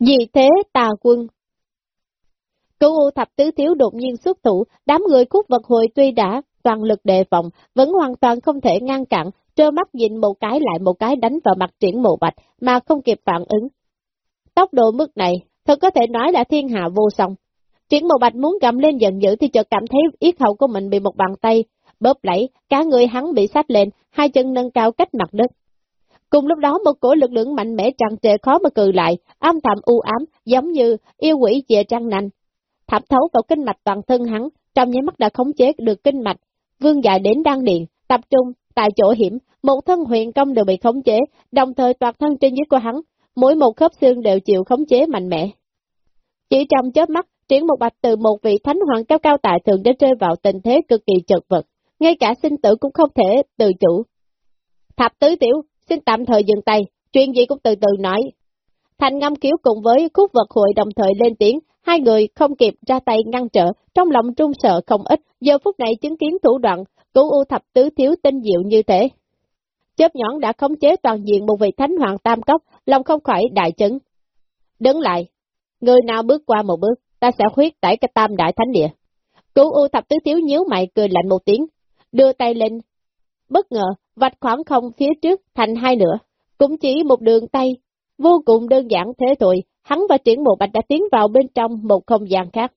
Vì thế tà quân. Cửu U thập tứ thiếu đột nhiên xuất thủ, đám người khúc vật hội tuy đã toàn lực đề phòng, vẫn hoàn toàn không thể ngăn cản, trơ mắt nhìn một cái lại một cái đánh vào mặt triển mộ bạch mà không kịp phản ứng. Tốc độ mức này, thật có thể nói là thiên hạ vô song. Triển mộ bạch muốn gầm lên giận dữ thì chợt cảm thấy yết hầu của mình bị một bàn tay bóp lẫy, cả người hắn bị sách lên, hai chân nâng cao cách mặt đất. Cùng lúc đó một cổ lực lượng mạnh mẽ tràn trề khó mà cừ lại, âm thầm u ám, giống như yêu quỷ dịa trăng nành. Thẩm thấu vào kinh mạch toàn thân hắn, trong nháy mắt đã khống chế được kinh mạch, vương dài đến đan điện, tập trung, tại chỗ hiểm, một thân huyền công đều bị khống chế, đồng thời toàn thân trên dưới của hắn, mỗi một khớp xương đều chịu khống chế mạnh mẽ. Chỉ trong chớp mắt, triển một bạch từ một vị thánh hoàng cao cao tại thượng đã rơi vào tình thế cực kỳ chật vật, ngay cả sinh tử cũng không thể tự chủ. Thập tứ tiểu, xin tạm thời dừng tay, chuyện gì cũng từ từ nói. Thành ngâm kiếu cùng với khúc vật hội đồng thời lên tiếng, hai người không kịp ra tay ngăn trở, trong lòng trung sợ không ít, giờ phút này chứng kiến thủ đoạn, cứu u thập tứ thiếu tinh diệu như thế. Chớp nhõn đã khống chế toàn diện một vị thánh hoàng tam cốc, lòng không khỏi đại chấn. Đứng lại, người nào bước qua một bước, ta sẽ khuyết tải cái tam đại thánh địa. Cứu u thập tứ thiếu nhíu mày cười lạnh một tiếng, đưa tay lên. Bất ngờ, vạch khoảng không phía trước thành hai nửa, cũng chỉ một đường tay, vô cùng đơn giản thế thôi, hắn và triển bộ bạch đã tiến vào bên trong một không gian khác.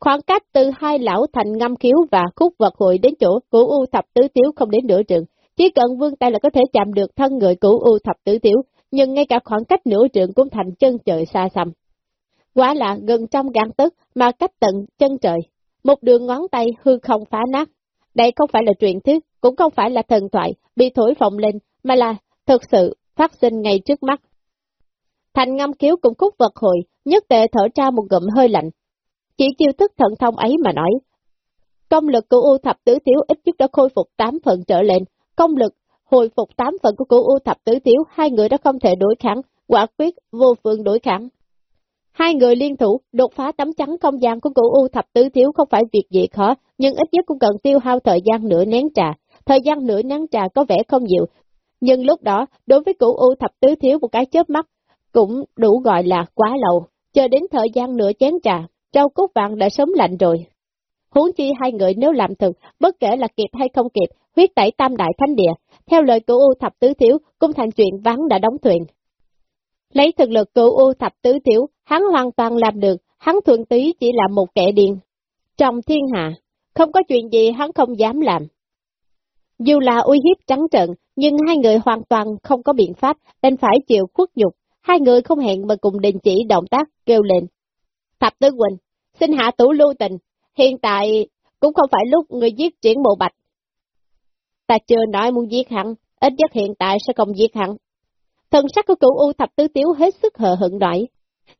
Khoảng cách từ hai lão thành ngâm khiếu và khúc vật hội đến chỗ cửu U thập tứ tiếu không đến nửa trường, chỉ cần vương tay là có thể chạm được thân người cửu U thập tứ tiếu, nhưng ngay cả khoảng cách nửa trường cũng thành chân trời xa xăm. Quả là gần trong gan tức mà cách tận chân trời, một đường ngón tay hư không phá nát. Đây không phải là truyền thuyết, cũng không phải là thần thoại, bị thổi phồng lên, mà là thực sự phát sinh ngay trước mắt. Thành ngâm kiếu cũng khúc vật hồi, nhất tệ thở ra một ngụm hơi lạnh. Chỉ chiêu thức thận thông ấy mà nói. Công lực của U thập tứ tiếu ít nhất đã khôi phục 8 phần trở lên, công lực hồi phục 8 phần của cửu U thập tứ tiếu, hai người đã không thể đối kháng, quả quyết vô phương đối kháng. Hai người liên thủ, đột phá tấm trắng không gian của cửu U thập tứ thiếu không phải việc gì khó, nhưng ít nhất cũng cần tiêu hao thời gian nửa nén trà. Thời gian nửa nắng trà có vẻ không nhiều, nhưng lúc đó, đối với cửu U thập tứ thiếu một cái chớp mắt, cũng đủ gọi là quá lâu. Chờ đến thời gian nửa chén trà, trâu cốt vàng đã sớm lạnh rồi. Huống chi hai người nếu làm thực, bất kể là kịp hay không kịp, huyết tẩy tam đại thánh địa, theo lời cửu U thập tứ thiếu, cũng thành chuyện vắng đã đóng thuyền. Lấy thực lực cửu U thập tứ thiếu, hắn hoàn toàn làm được, hắn thuận tí chỉ là một kẻ điên. Trong thiên hạ, không có chuyện gì hắn không dám làm. Dù là uy hiếp trắng trận, nhưng hai người hoàn toàn không có biện pháp, nên phải chịu khuất nhục. Hai người không hẹn mà cùng đình chỉ động tác, kêu lên. Thập Tứ Quỳnh, xin hạ tủ lưu tình, hiện tại cũng không phải lúc người giết triển bộ bạch. Ta chưa nói muốn giết hắn, ít nhất hiện tại sẽ không giết hắn. Thần sắc của cửu U thập tứ tiếu hết sức hờ hững nổi.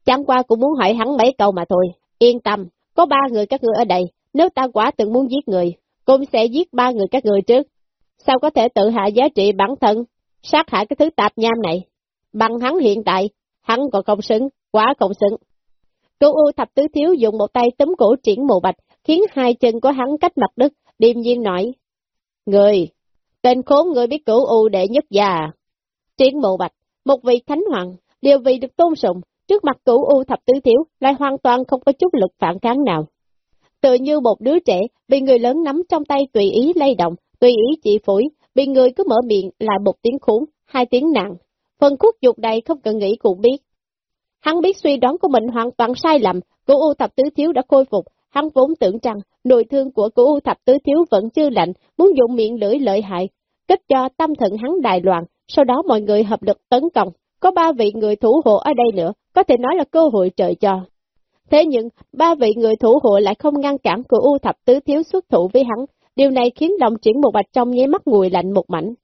Chẳng qua cũng muốn hỏi hắn mấy câu mà thôi. Yên tâm, có ba người các ngươi ở đây, nếu ta quả từng muốn giết người, cũng sẽ giết ba người các người trước. Sao có thể tự hạ giá trị bản thân, sát hại cái thứ tạp nham này? Bằng hắn hiện tại, hắn còn không xứng, quá không xứng. Cửu U thập tứ thiếu dùng một tay tấm cổ triển mù bạch, khiến hai chân của hắn cách mặt đất, điềm nhiên nói. Người, tên khốn người biết cửu U đệ nhất già. Triển mù bạch, một vị thánh hoàng, đều vì được tôn sùng, trước mặt cửu U thập tứ thiếu, lại hoàn toàn không có chút lực phản kháng nào. Tự như một đứa trẻ, bị người lớn nắm trong tay tùy ý lay động, tùy ý chỉ phổi, bị người cứ mở miệng là một tiếng khốn, hai tiếng nặng. Phần khuất dục đây không cần nghĩ cũng biết. Hắn biết suy đoán của mình hoàn toàn sai lầm, cửu U thập tứ thiếu đã khôi phục, hắn vốn tưởng rằng nội thương của cửu U thập tứ thiếu vẫn chưa lạnh, muốn dùng miệng lưỡi lợi hại, kết cho tâm thận hắn đài loạn, sau đó mọi người hợp lực tấn công, có ba vị người thủ hộ ở đây nữa, có thể nói là cơ hội trời cho. Thế nhưng, ba vị người thủ hộ lại không ngăn cản của U thập tứ thiếu xuất thủ với hắn, điều này khiến lòng triển một bạch trong nháy mắt ngùi lạnh một mảnh.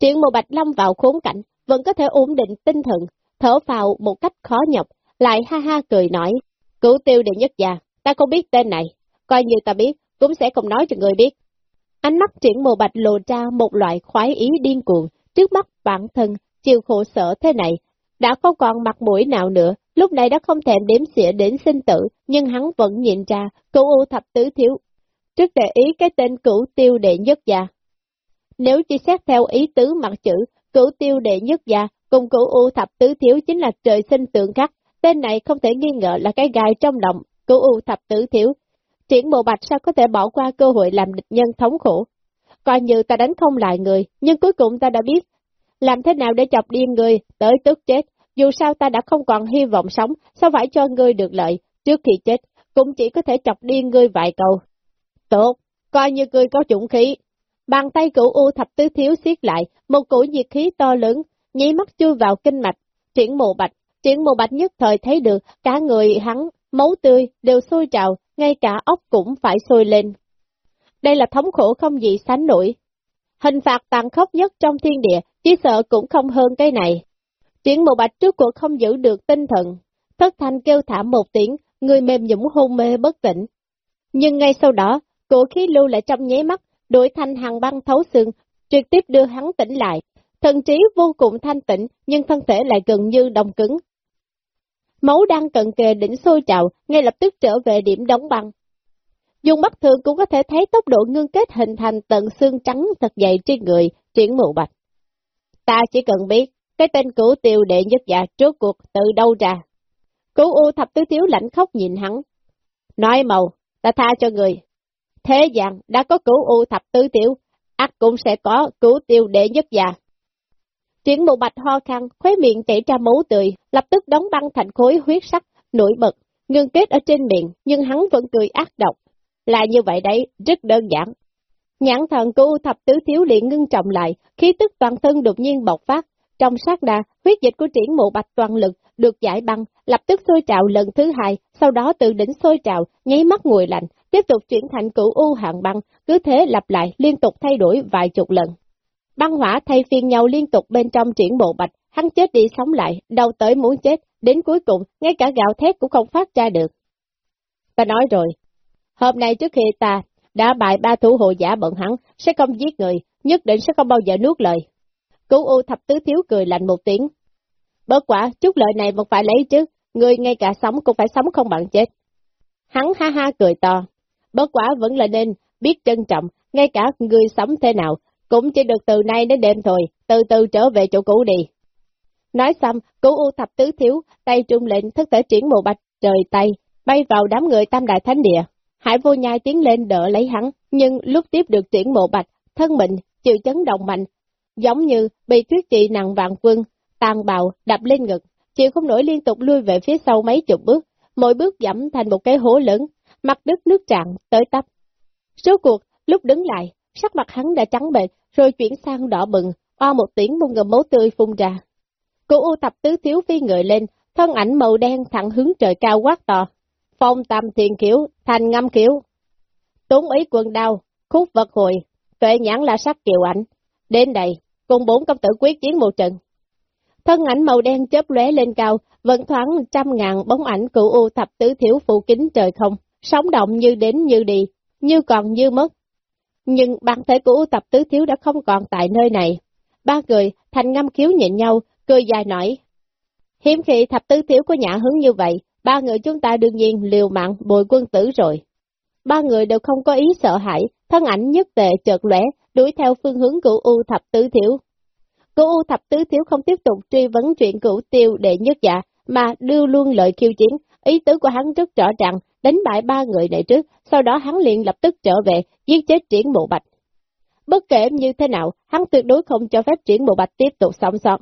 Triển một bạch lâm vào khốn cảnh, vẫn có thể ổn định tinh thần, thở vào một cách khó nhọc, lại ha ha cười nói, cửu tiêu đệ nhất già, ta không biết tên này, coi như ta biết, cũng sẽ không nói cho người biết. Ánh mắt triển mồ bạch lộ ra một loại khoái ý điên cuồng, trước mắt bản thân, chịu khổ sở thế này, đã không còn mặt mũi nào nữa, lúc này đã không thèm đếm xỉa đến sinh tử, nhưng hắn vẫn nhìn ra, cửu u thập tứ thiếu. Trước để ý cái tên cửu tiêu đệ nhất gia. Nếu chỉ xét theo ý tứ mặt chữ, cửu tiêu đệ nhất gia cùng cửu u thập tứ thiếu chính là trời sinh tượng khắc, tên này không thể nghi ngờ là cái gai trong lòng, cửu U thập tứ thiếu. Triển bộ bạch sao có thể bỏ qua cơ hội làm địch nhân thống khổ. Coi như ta đánh không lại người, nhưng cuối cùng ta đã biết, làm thế nào để chọc điên người, tới tức chết. Dù sao ta đã không còn hy vọng sống, sao phải cho ngươi được lợi, trước khi chết, cũng chỉ có thể chọc điên ngươi vài câu. Tốt, coi như cười có chủng khí. Bàn tay cửu U thập tứ thiếu siết lại, một cổ nhiệt khí to lớn, nháy mắt chui vào kinh mạch, triển mộ bạch, triển mộ bạch nhất thời thấy được, cả người hắn, máu tươi, đều sôi trào, ngay cả ốc cũng phải sôi lên. Đây là thống khổ không gì sánh nổi. Hình phạt tàn khốc nhất trong thiên địa, chỉ sợ cũng không hơn cái này. Triển mộ bạch trước cuộc không giữ được tinh thần, thất thanh kêu thảm một tiếng, người mềm nhũng hôn mê bất tỉnh. Nhưng ngay sau đó, cổ khí lưu lại trong nháy mắt, đổi thành hàng băng thấu xương, trực tiếp đưa hắn tỉnh lại. Thần trí vô cùng thanh tịnh, nhưng thân thể lại gần như đồng cứng. Máu đang cận kề đỉnh sôi trào, ngay lập tức trở về điểm đóng băng. Dùng mắt thường cũng có thể thấy tốc độ ngưng kết hình thành tận xương trắng thật dày trên người, triển mù bạch. Ta chỉ cần biết, cái tên cửu tiêu đệ nhất dạ trước cuộc từ đâu ra. Cửu U thập tứ thiếu lạnh khóc nhìn hắn. Nói màu, ta tha cho người. Thế gian đã có cửu U thập tứ tiểu, ác cũng sẽ có cửu tiêu đệ nhất già. Triển mù bạch ho khăn, khóe miệng chảy ra máu tươi, lập tức đóng băng thành khối huyết sắc, nổi bật, ngưng kết ở trên miệng, nhưng hắn vẫn cười ác độc. Là như vậy đấy, rất đơn giản. Nhãn thần của thập tứ thiếu liền ngưng trọng lại, khí tức toàn thân đột nhiên bộc phát. Trong sát đà, huyết dịch của triển mộ bạch toàn lực được giải băng, lập tức sôi trào lần thứ hai, sau đó từ đỉnh sôi trào, nháy mắt nguội lạnh, tiếp tục chuyển thành cửu u hạng băng, cứ thế lặp lại liên tục thay đổi vài chục lần. Băng hỏa thay phiên nhau liên tục bên trong triển bộ bạch, hắn chết đi sống lại, đau tới muốn chết, đến cuối cùng, ngay cả gạo thét cũng không phát ra được. Ta nói rồi, hôm nay trước khi ta đã bại ba thủ hộ giả bọn hắn, sẽ không giết người, nhất định sẽ không bao giờ nuốt lời. Cứu U thập tứ thiếu cười lạnh một tiếng. Bớt quả, chút lợi này vẫn phải lấy chứ, người ngay cả sống cũng phải sống không bằng chết. Hắn ha ha cười to. Bớt quả vẫn là nên biết trân trọng, ngay cả người sống thế nào, cũng chỉ được từ nay đến đêm thôi, từ từ trở về chỗ cũ đi. Nói xong, cứu U thập tứ thiếu, tay trung lệnh thức thể chuyển mộ bạch trời tay, bay vào đám người tam đại thánh địa. Hải vô nhai tiến lên đỡ lấy hắn, nhưng lúc tiếp được triển mộ bạch, thân mình chịu chấn động mạnh, giống như bị thuyết trị nặng vạn quân, tàn bạo, đập lên ngực, chịu không nổi liên tục lui về phía sau mấy chục bước, mỗi bước giảm thành một cái hố lớn, mặt đất nước tràn, tới tấp. Số cuộc, lúc đứng lại, sắc mặt hắn đã trắng bệch, rồi chuyển sang đỏ bừng, o một tiếng một ngầm máu tươi phun ra. Cô U tập tứ thiếu phi người lên, thân ảnh màu đen thẳng hướng trời cao quát to. Phong tam thiền kiểu thành ngâm kiểu, Tốn ý quần đao, khúc vật hồi, tuệ nhãn là sắc kiều ảnh. Đến đây, cùng bốn công tử quyết chiến một trận. Thân ảnh màu đen chớp lóe lên cao, vẫn thoáng trăm ngàn bóng ảnh cửu U thập tứ thiếu phụ kính trời không, sóng động như đến như đi, như còn như mất. Nhưng bản thể của U thập tứ thiếu đã không còn tại nơi này. Ba người, thành ngâm khiếu nhịn nhau, cười dài nổi. Hiếm khi thập tứ thiếu có nhã hứng như vậy, ba người chúng ta đương nhiên liều mạng bồi quân tử rồi. Ba người đều không có ý sợ hãi, thân ảnh nhất tệ chợt lóe, đuổi theo phương hướng của U thập tứ thiếu. Cô U thập tứ thiếu không tiếp tục truy vấn chuyện cửu tiêu đệ nhất dạ, mà đưa luôn lời khiêu chiến, ý tứ của hắn rất rõ ràng, đánh bại ba người này trước, sau đó hắn liền lập tức trở về, giết chết triển mộ bạch. Bất kể như thế nào, hắn tuyệt đối không cho phép triển mộ bạch tiếp tục sống sót.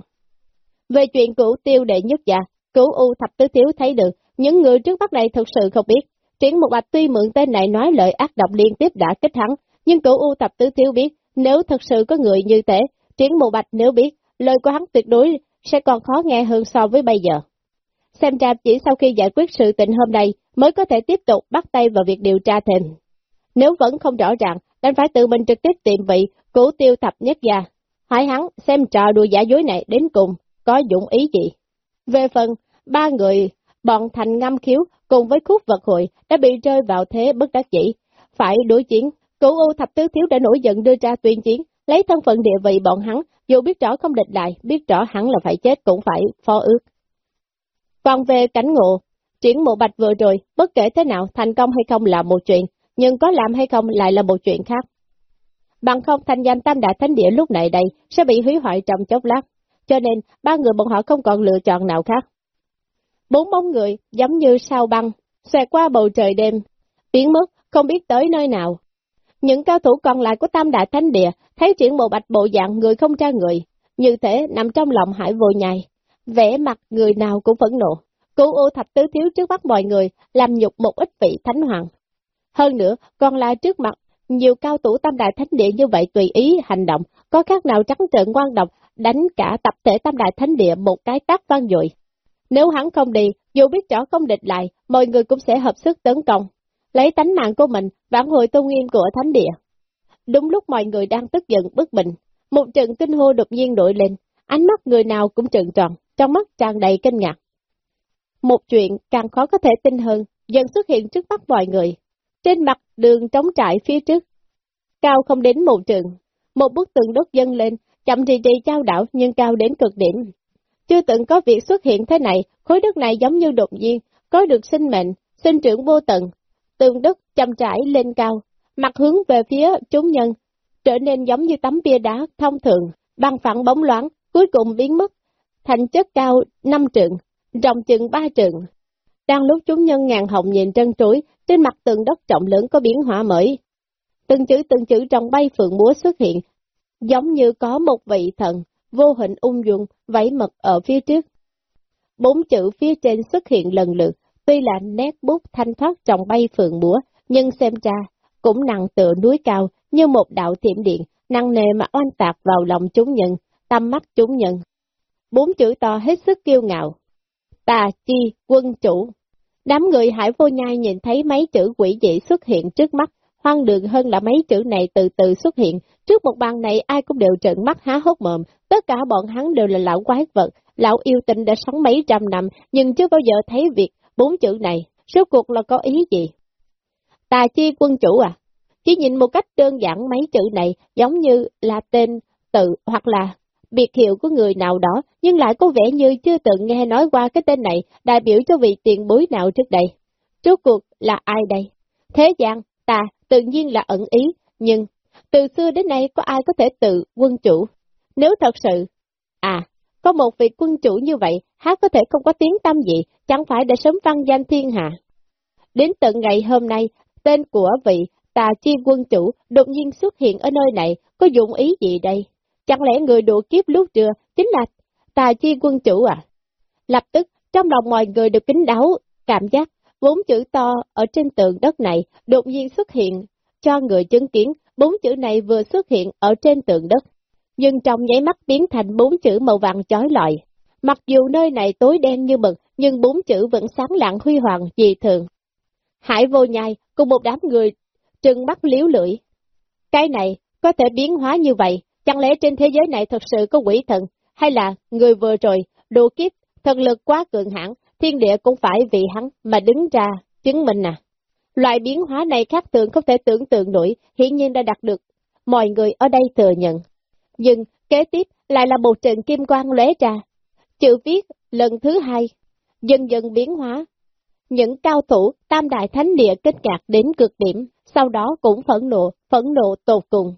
Về chuyện cửu tiêu đệ nhất dạ, cửu U thập tứ thiếu thấy được, những người trước mắt này thực sự không biết. Triển bộ bạch tuy mượn tên này nói lời ác độc liên tiếp đã kích hắn, nhưng cửu U thập tứ thiếu biết, nếu thật sự có người như thế, triển Mộ bạch nếu biết, lời của hắn tuyệt đối sẽ còn khó nghe hơn so với bây giờ. Xem ra chỉ sau khi giải quyết sự tình hôm nay mới có thể tiếp tục bắt tay vào việc điều tra thêm. Nếu vẫn không rõ ràng, đành phải tự mình trực tiếp tìm vị cố tiêu thập nhất gia. Hỏi hắn xem trò đùa giả dối này đến cùng có dụng ý gì. Về phần, ba người, bọn thành ngâm khiếu cùng với khúc vật hội đã bị rơi vào thế bất đắc dĩ. Phải đối chiến, cửu U thập tứ thiếu đã nổi giận đưa ra tuyên chiến, lấy thân phận địa vị bọn hắn, dù biết rõ không địch lại, biết rõ hắn là phải chết cũng phải phó ước. Còn về cảnh ngộ, chuyển mộ bạch vừa rồi, bất kể thế nào thành công hay không là một chuyện, nhưng có làm hay không lại là một chuyện khác. Bằng không thành danh tam đại thánh địa lúc này đây sẽ bị hủy hoại trong chốc lát, cho nên ba người bọn họ không còn lựa chọn nào khác. Bốn bóng người giống như sao băng, xòe qua bầu trời đêm, biến mất không biết tới nơi nào. Những cao thủ còn lại của Tam Đại Thánh Địa thấy triển bộ bạch bộ dạng người không tra người, như thế nằm trong lòng hải vô nhai, vẽ mặt người nào cũng phẫn nộ. Cứu ô thạch tứ thiếu trước mắt mọi người, làm nhục một ít vị thánh hoàng. Hơn nữa, còn lại trước mặt, nhiều cao thủ tam đại thánh địa như vậy tùy ý hành động, có khác nào trắng trợn quan độc, đánh cả tập thể tam đại thánh địa một cái tác vang dội. Nếu hắn không đi, dù biết rõ không địch lại, mọi người cũng sẽ hợp sức tấn công, lấy tánh mạng của mình, vãn hồi tôn nghiêm của thánh địa. Đúng lúc mọi người đang tức giận bất bình, một trận kinh hô đột nhiên nổi lên, ánh mắt người nào cũng trợn tròn, trong mắt tràn đầy kinh ngạc. Một chuyện càng khó có thể tin hơn, dần xuất hiện trước mắt mọi người. Trên mặt đường trống trại phía trước, cao không đến một trường, một bức tường đốt dâng lên, chậm trì trì trao đảo nhưng cao đến cực điểm. Chưa từng có việc xuất hiện thế này, khối đất này giống như đột nhiên, có được sinh mệnh, sinh trưởng vô tận. Tường đất chăm trải lên cao, mặt hướng về phía chúng nhân, trở nên giống như tấm bia đá thông thường, băng phẳng bóng loáng, cuối cùng biến mất, thành chất cao năm trượng, rộng chừng ba trượng. Đang lúc chúng nhân ngàn hồng nhìn trân trối, trên mặt tường đất trọng lớn có biến hóa mới. Từng chữ từng chữ trong bay phượng múa xuất hiện, giống như có một vị thần, vô hình ung dung, vẫy mật ở phía trước. Bốn chữ phía trên xuất hiện lần lượt, tuy là nét bút thanh thoát trong bay phượng múa, nhưng xem ra cũng nặng tựa núi cao, như một đạo thiểm điện, năng nề mà oanh tạc vào lòng chúng nhân, tâm mắt chúng nhân. Bốn chữ to hết sức kiêu ngạo. Tà chi quân chủ. Đám người hải vô nhai nhìn thấy mấy chữ quỷ dị xuất hiện trước mắt, hoang đường hơn là mấy chữ này từ từ xuất hiện. Trước một bàn này ai cũng đều trợn mắt há hốc mồm, tất cả bọn hắn đều là lão quái vật, lão yêu tinh đã sống mấy trăm năm, nhưng chưa bao giờ thấy việc bốn chữ này, số cuộc là có ý gì? Tà chi quân chủ à? Chỉ nhìn một cách đơn giản mấy chữ này giống như là tên, tự hoặc là biệt hiệu của người nào đó, nhưng lại có vẻ như chưa từng nghe nói qua cái tên này đại biểu cho vị tiền bối nào trước đây. số cuộc là ai đây? Thế gian, ta, tự nhiên là ẩn ý, nhưng từ xưa đến nay có ai có thể tự quân chủ? Nếu thật sự, à, có một vị quân chủ như vậy, há có thể không có tiếng tâm gì, chẳng phải đã sớm văn danh thiên hạ. Đến tận ngày hôm nay, tên của vị tà chi quân chủ đột nhiên xuất hiện ở nơi này, có dụng ý gì đây? Chẳng lẽ người độ kiếp lúc trưa chính là tà chi quân chủ à? Lập tức, trong lòng mọi người được kính đáo, cảm giác bốn chữ to ở trên tường đất này đột nhiên xuất hiện, cho người chứng kiến bốn chữ này vừa xuất hiện ở trên tường đất. Nhưng trong nháy mắt biến thành bốn chữ màu vàng chói lọi. Mặc dù nơi này tối đen như mực, nhưng bốn chữ vẫn sáng lạng huy hoàng dị thường. Hải vô nhai cùng một đám người trừng mắt liếu lưỡi. Cái này có thể biến hóa như vậy, chẳng lẽ trên thế giới này thật sự có quỷ thần, hay là người vừa rồi, đồ kiếp, thần lực quá cường hãn, thiên địa cũng phải vì hắn mà đứng ra, chứng minh à. Loại biến hóa này khác thường không thể tưởng tượng nổi, hiển nhiên đã đạt được, mọi người ở đây thừa nhận. Nhưng, kế tiếp lại là một trận kim quang lóe ra. Chữ viết lần thứ hai, dần dần biến hóa. Những cao thủ tam đại thánh địa kết ngạc đến cực điểm, sau đó cũng phẫn nộ, phẫn nộ tột cùng.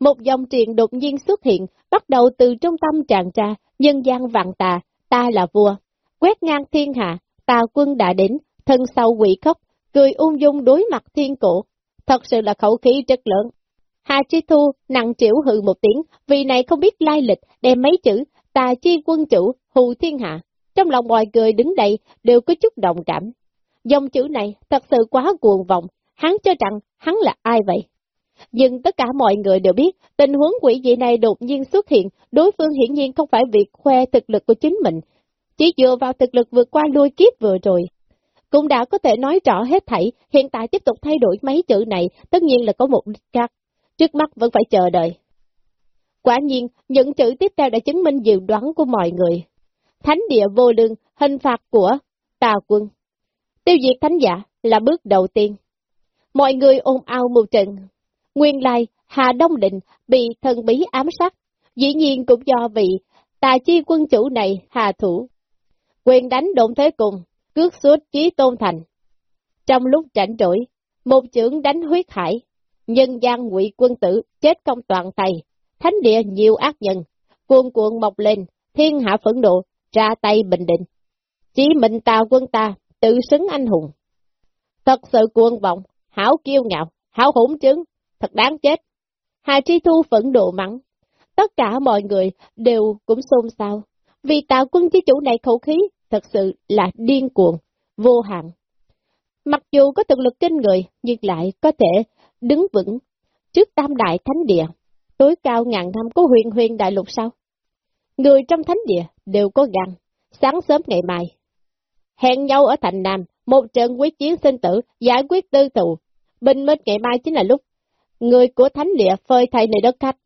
Một dòng truyền đột nhiên xuất hiện, bắt đầu từ trung tâm tràn ra, nhân gian vạn tà, ta là vua. Quét ngang thiên hạ, tà quân đã đến, thân sau quỷ khóc, cười ung dung đối mặt thiên cổ. Thật sự là khẩu khí rất lớn. Hà Chi Thu nặng chịu hừ một tiếng, vì này không biết lai lịch, đem mấy chữ, tà chi quân chủ, hù thiên hạ. Trong lòng mọi người đứng đây đều có chút đồng cảm. Dòng chữ này thật sự quá cuồng vọng, hắn cho rằng hắn là ai vậy? Nhưng tất cả mọi người đều biết, tình huống quỷ dị này đột nhiên xuất hiện, đối phương hiển nhiên không phải việc khoe thực lực của chính mình, chỉ dựa vào thực lực vượt qua lôi kiếp vừa rồi. Cũng đã có thể nói rõ hết thảy, hiện tại tiếp tục thay đổi mấy chữ này, tất nhiên là có một đích khác, trước mắt vẫn phải chờ đợi. Quả nhiên, những chữ tiếp theo đã chứng minh dự đoán của mọi người. Thánh địa vô lương, hình phạt của tà quân. Tiêu diệt thánh giả là bước đầu tiên. Mọi người ôm ao một trận. Nguyên lai, Hà Đông Định bị thần bí ám sát, dĩ nhiên cũng do vị tà chi quân chủ này hà thủ. Quyền đánh độn thế cùng, cước suốt chí tôn thành. Trong lúc rảnh rỗi, một trưởng đánh huyết hải, nhân gian ngụy quân tử chết công toàn tay, thánh địa nhiều ác nhân, cuồn cuộn mọc lên, thiên hạ phẫn nộ, ra tay bình định. chỉ mình tào quân ta, tự xứng anh hùng. Thật sự cuồng vọng, hảo kiêu ngạo, hảo hỗn chứng, thật đáng chết. Hà Tri Thu phẫn nộ mắng. Tất cả mọi người đều cũng xôn xao, vì tào quân chí chủ này khẩu khí thật sự là điên cuồng, vô hạn. Mặc dù có thực lực kinh người, nhưng lại có thể đứng vững trước tam đại thánh địa, tối cao ngàn năm của huyền huyền đại lục sao? Người trong thánh địa đều có gan, sáng sớm ngày mai. Hẹn nhau ở thành Nam, một trận quyết chiến sinh tử, giải quyết tư thù. Bình minh ngày mai chính là lúc người của thánh địa phơi thay nơi đất khách.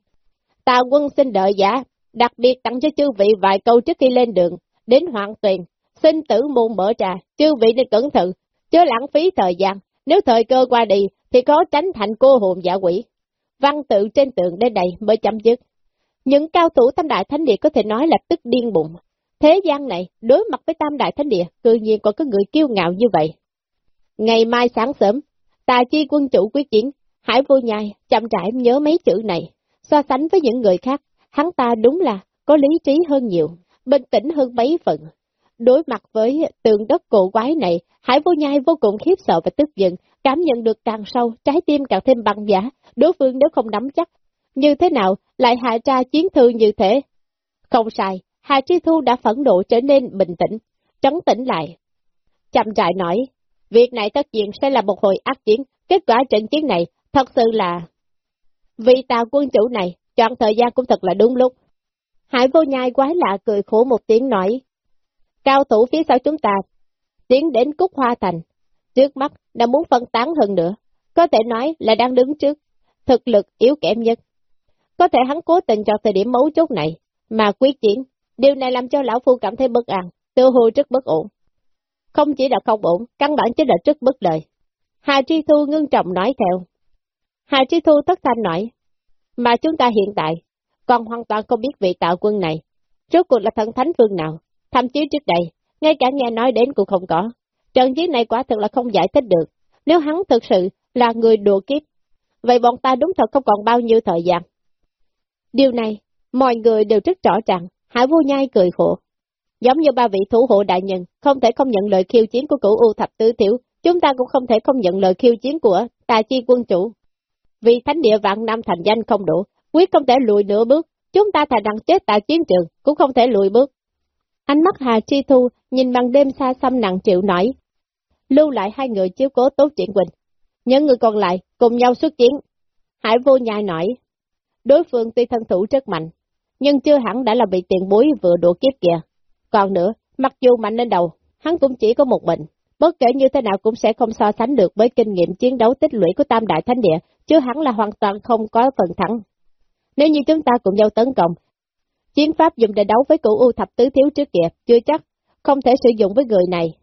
Tà quân xin đợi giả, đặc biệt tặng cho chư vị vài câu trước khi lên đường, đến hoàng tuyền, sinh tử môn mở trà, chư vị nên cẩn thận, chớ lãng phí thời gian, nếu thời cơ qua đi thì có tránh thành cô hồn giả quỷ. Văn tự trên tượng đến đây mới chấm dứt. Những cao thủ tam đại thánh địa có thể nói là tức điên bụng. Thế gian này, đối mặt với tam đại thánh địa, cư nhiên còn có người kiêu ngạo như vậy. Ngày mai sáng sớm, tà chi quân chủ quyết chiến, hải vô nhai, chậm rãi nhớ mấy chữ này. So sánh với những người khác, hắn ta đúng là có lý trí hơn nhiều, bình tĩnh hơn mấy phần. Đối mặt với tường đất cổ quái này, Hải vô nhai vô cùng khiếp sợ và tức giận, cảm nhận được càng sâu, trái tim càng thêm bằng giả, đối phương nếu không nắm chắc. Như thế nào lại hạ ra chiến thư như thế? Không sai, Hà Tri Thu đã phẫn nộ trở nên bình tĩnh, trấn tĩnh lại. Chậm trại nói, việc này tất nhiên sẽ là một hồi ác chiến, kết quả trận chiến này thật sự là... Vì tàu quân chủ này, chọn thời gian cũng thật là đúng lúc. Hải vô nhai quái lạ cười khổ một tiếng nói, cao thủ phía sau chúng ta, tiến đến Cúc Hoa Thành, trước mắt đã muốn phân tán hơn nữa, có thể nói là đang đứng trước, thực lực yếu kém nhất. Có thể hắn cố tình cho thời điểm mấu chốt này, mà quyết chiến, điều này làm cho lão phu cảm thấy bất an, tiêu hô rất bất ổn. Không chỉ là không ổn, căn bản chính là rất bất lợi. Hà Tri Thu ngưng trọng nói theo. Hà Tri Thu thất thanh nói, mà chúng ta hiện tại, còn hoàn toàn không biết vị tạo quân này, rốt cuộc là thần thánh vương nào, thậm chí trước đây, ngay cả nghe nói đến cũng không có. Trận chiến này quả thật là không giải thích được, nếu hắn thực sự là người đùa kiếp, vậy bọn ta đúng thật không còn bao nhiêu thời gian. Điều này, mọi người đều rất rõ ràng, Hải vô nhai cười khổ. Giống như ba vị thủ hộ đại nhân, không thể không nhận lời khiêu chiến của cửu U thập tứ tiểu, chúng ta cũng không thể không nhận lời khiêu chiến của tà chi quân chủ. Vì thánh địa vạn năm thành danh không đủ, quyết không thể lùi nửa bước, chúng ta thà đằng chết tại chiến trường, cũng không thể lùi bước. Ánh mắt Hà Chi Thu nhìn bằng đêm xa xăm nặng triệu nổi lưu lại hai người chiếu cố tốt triển quỳnh. Những người còn lại cùng nhau xuất chiến. Hải vô nhai nói, đối phương tuy thân thủ rất mạnh, nhưng chưa hẳn đã là bị tiền bối vừa đổ kiếp kìa. Còn nữa, mặc dù mạnh lên đầu, hắn cũng chỉ có một mình, bất kể như thế nào cũng sẽ không so sánh được với kinh nghiệm chiến đấu tích lũy của Tam Đại Thánh Địa, chứ hắn là hoàn toàn không có phần thắng. Nếu như chúng ta cùng nhau tấn công, chiến pháp dùng để đấu với cửu U thập tứ thiếu trước kia, chưa chắc, không thể sử dụng với người này.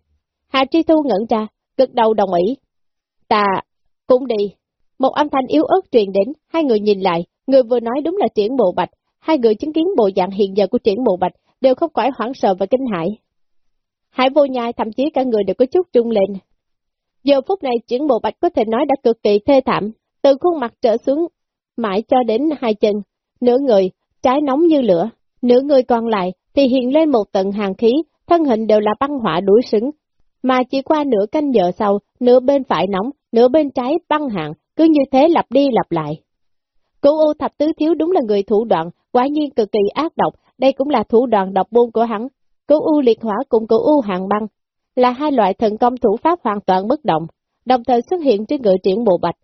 Hà Tri Thu ngẩn ra, gật đầu đồng ý. Ta, cũng đi. Một âm thanh yếu ớt truyền đến, hai người nhìn lại, người vừa nói đúng là triển bộ bạch, hai người chứng kiến bộ dạng hiện giờ của triển bộ bạch, đều không khỏi hoảng sợ và kinh hãi. Hải vô nhai thậm chí cả người đều có chút trung lên. Giờ phút này triển bộ bạch có thể nói đã cực kỳ thê thảm, từ khuôn mặt trở xuống, mãi cho đến hai chân, nửa người, trái nóng như lửa, nửa người còn lại thì hiện lên một tầng hàng khí, thân hình đều là băng hỏa đuổi xứng, mà chỉ qua nửa canh giờ sau, nửa bên phải nóng, nửa bên trái băng hạn, cứ như thế lặp đi lặp lại. Cụ U thập tứ thiếu đúng là người thủ đoạn, quả nhiên cực kỳ ác độc, đây cũng là thủ đoạn độc môn của hắn. Cụ U liệt hỏa cùng cụ U hàng băng, là hai loại thần công thủ pháp hoàn toàn bất động, đồng thời xuất hiện trên ngựa triển bộ bạch.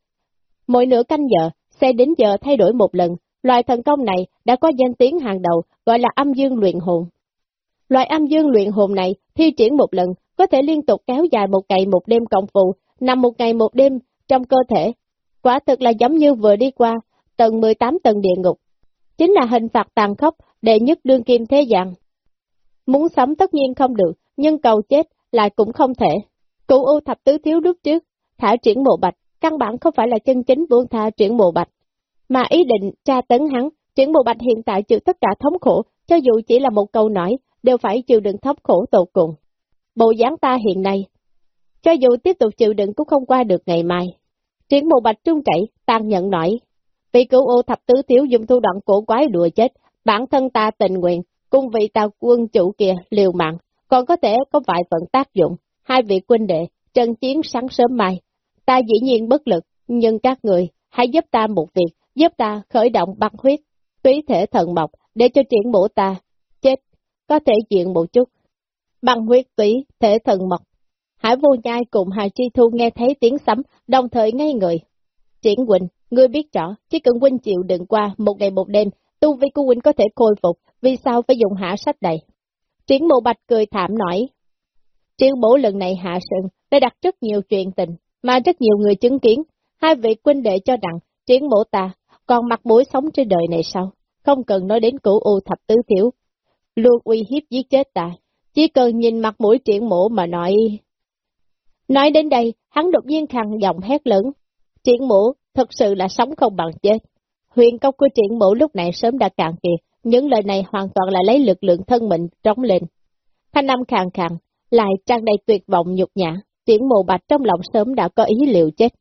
Mỗi nửa canh giờ, sẽ đến giờ thay đổi một lần, loại thần công này đã có danh tiếng hàng đầu, gọi là âm dương luyện hồn. Loại âm dương luyện hồn này, thi triển một lần, có thể liên tục kéo dài một ngày một đêm công phu, nằm một ngày một đêm trong cơ thể. Quả thực là giống như vừa đi qua tầng 18 tầng địa ngục. Chính là hình phạt tàn khốc đệ nhất đương kim thế gian. Muốn sống tất nhiên không được, nhưng cầu chết lại cũng không thể. Cụ U thập tứ thiếu lúc trước, thả triển mộ bạch, căn bản không phải là chân chính buông tha triển mộ bạch, mà ý định tra tấn hắn, triển mộ bạch hiện tại chịu tất cả thống khổ, cho dù chỉ là một câu nói, đều phải chịu đựng thống khổ tột cùng. Bộ dáng ta hiện nay, cho dù tiếp tục chịu đựng cũng không qua được ngày mai. Triển mộ bạch trung chảy, tàn nhận nổi. Vì cứu ô thập tứ thiếu dùng thu đoạn cổ quái đùa chết, bản thân ta tình nguyện, cùng vị tàu quân chủ kia liều mạng, còn có thể có vài phần tác dụng. Hai vị quân đệ, trận chiến sáng sớm mai. Ta dĩ nhiên bất lực, nhưng các người, hãy giúp ta một việc, giúp ta khởi động băng huyết, túy thể thần mộc, để cho triển mũ ta, có thể diện một chút. bằng huyết tủy, thể thần mộc. Hải vô nhai cùng Hà Chi Thu nghe thấy tiếng sấm, đồng thời ngay người. Triển Quỳnh, ngươi biết rõ, chỉ cần huynh chịu đựng qua một ngày một đêm, tu vi của huynh có thể khôi phục, vì sao phải dùng hạ sách này? Triển Mộ Bạch cười thảm nói. Triển bổ lần này hạ sừng đã đặt rất nhiều chuyện tình, mà rất nhiều người chứng kiến. Hai vị quân đệ cho rằng triển mộ ta còn mặt mũi sống trên đời này sao? Không cần nói đến cửu u thập tứ thiếu Luôn uy hiếp giết chết ta. Chỉ cần nhìn mặt mũi triển mộ mà nói... Nói đến đây, hắn đột nhiên khăn giọng hét lớn. Triển mộ thật sự là sống không bằng chết. Huyền công của triển mộ lúc này sớm đã cạn kiệt, những lời này hoàn toàn là lấy lực lượng thân mình trống lên. Thanh âm khàn khàn, lại trang đầy tuyệt vọng nhục nhã, triển mộ bạch trong lòng sớm đã có ý liệu chết.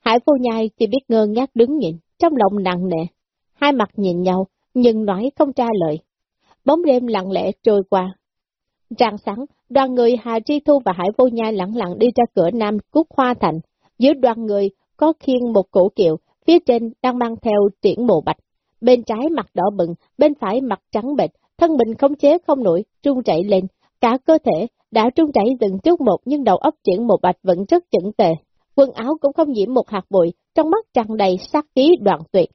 Hải Phu nhai chỉ biết ngơ ngác đứng nhìn, trong lòng nặng nề. Hai mặt nhìn nhau, nhưng nói không tra lời. Bóng đêm lặng lẽ trôi qua. Rạng sáng, đoàn người Hà Tri Thu và Hải Vô Nhai lặng lặng đi ra cửa Nam Cúc Hoa Thành. Giữa đoàn người có khiêng một cổ kiệu, phía trên đang mang theo triển mộ bạch. Bên trái mặt đỏ bừng, bên phải mặt trắng bệch, thân mình không chế không nổi, trung chạy lên. Cả cơ thể đã trung chảy dừng trước một nhưng đầu óc triển mộ bạch vẫn rất chỉnh tề. Quần áo cũng không nhiễm một hạt bụi, trong mắt tràn đầy sát khí đoạn tuyệt.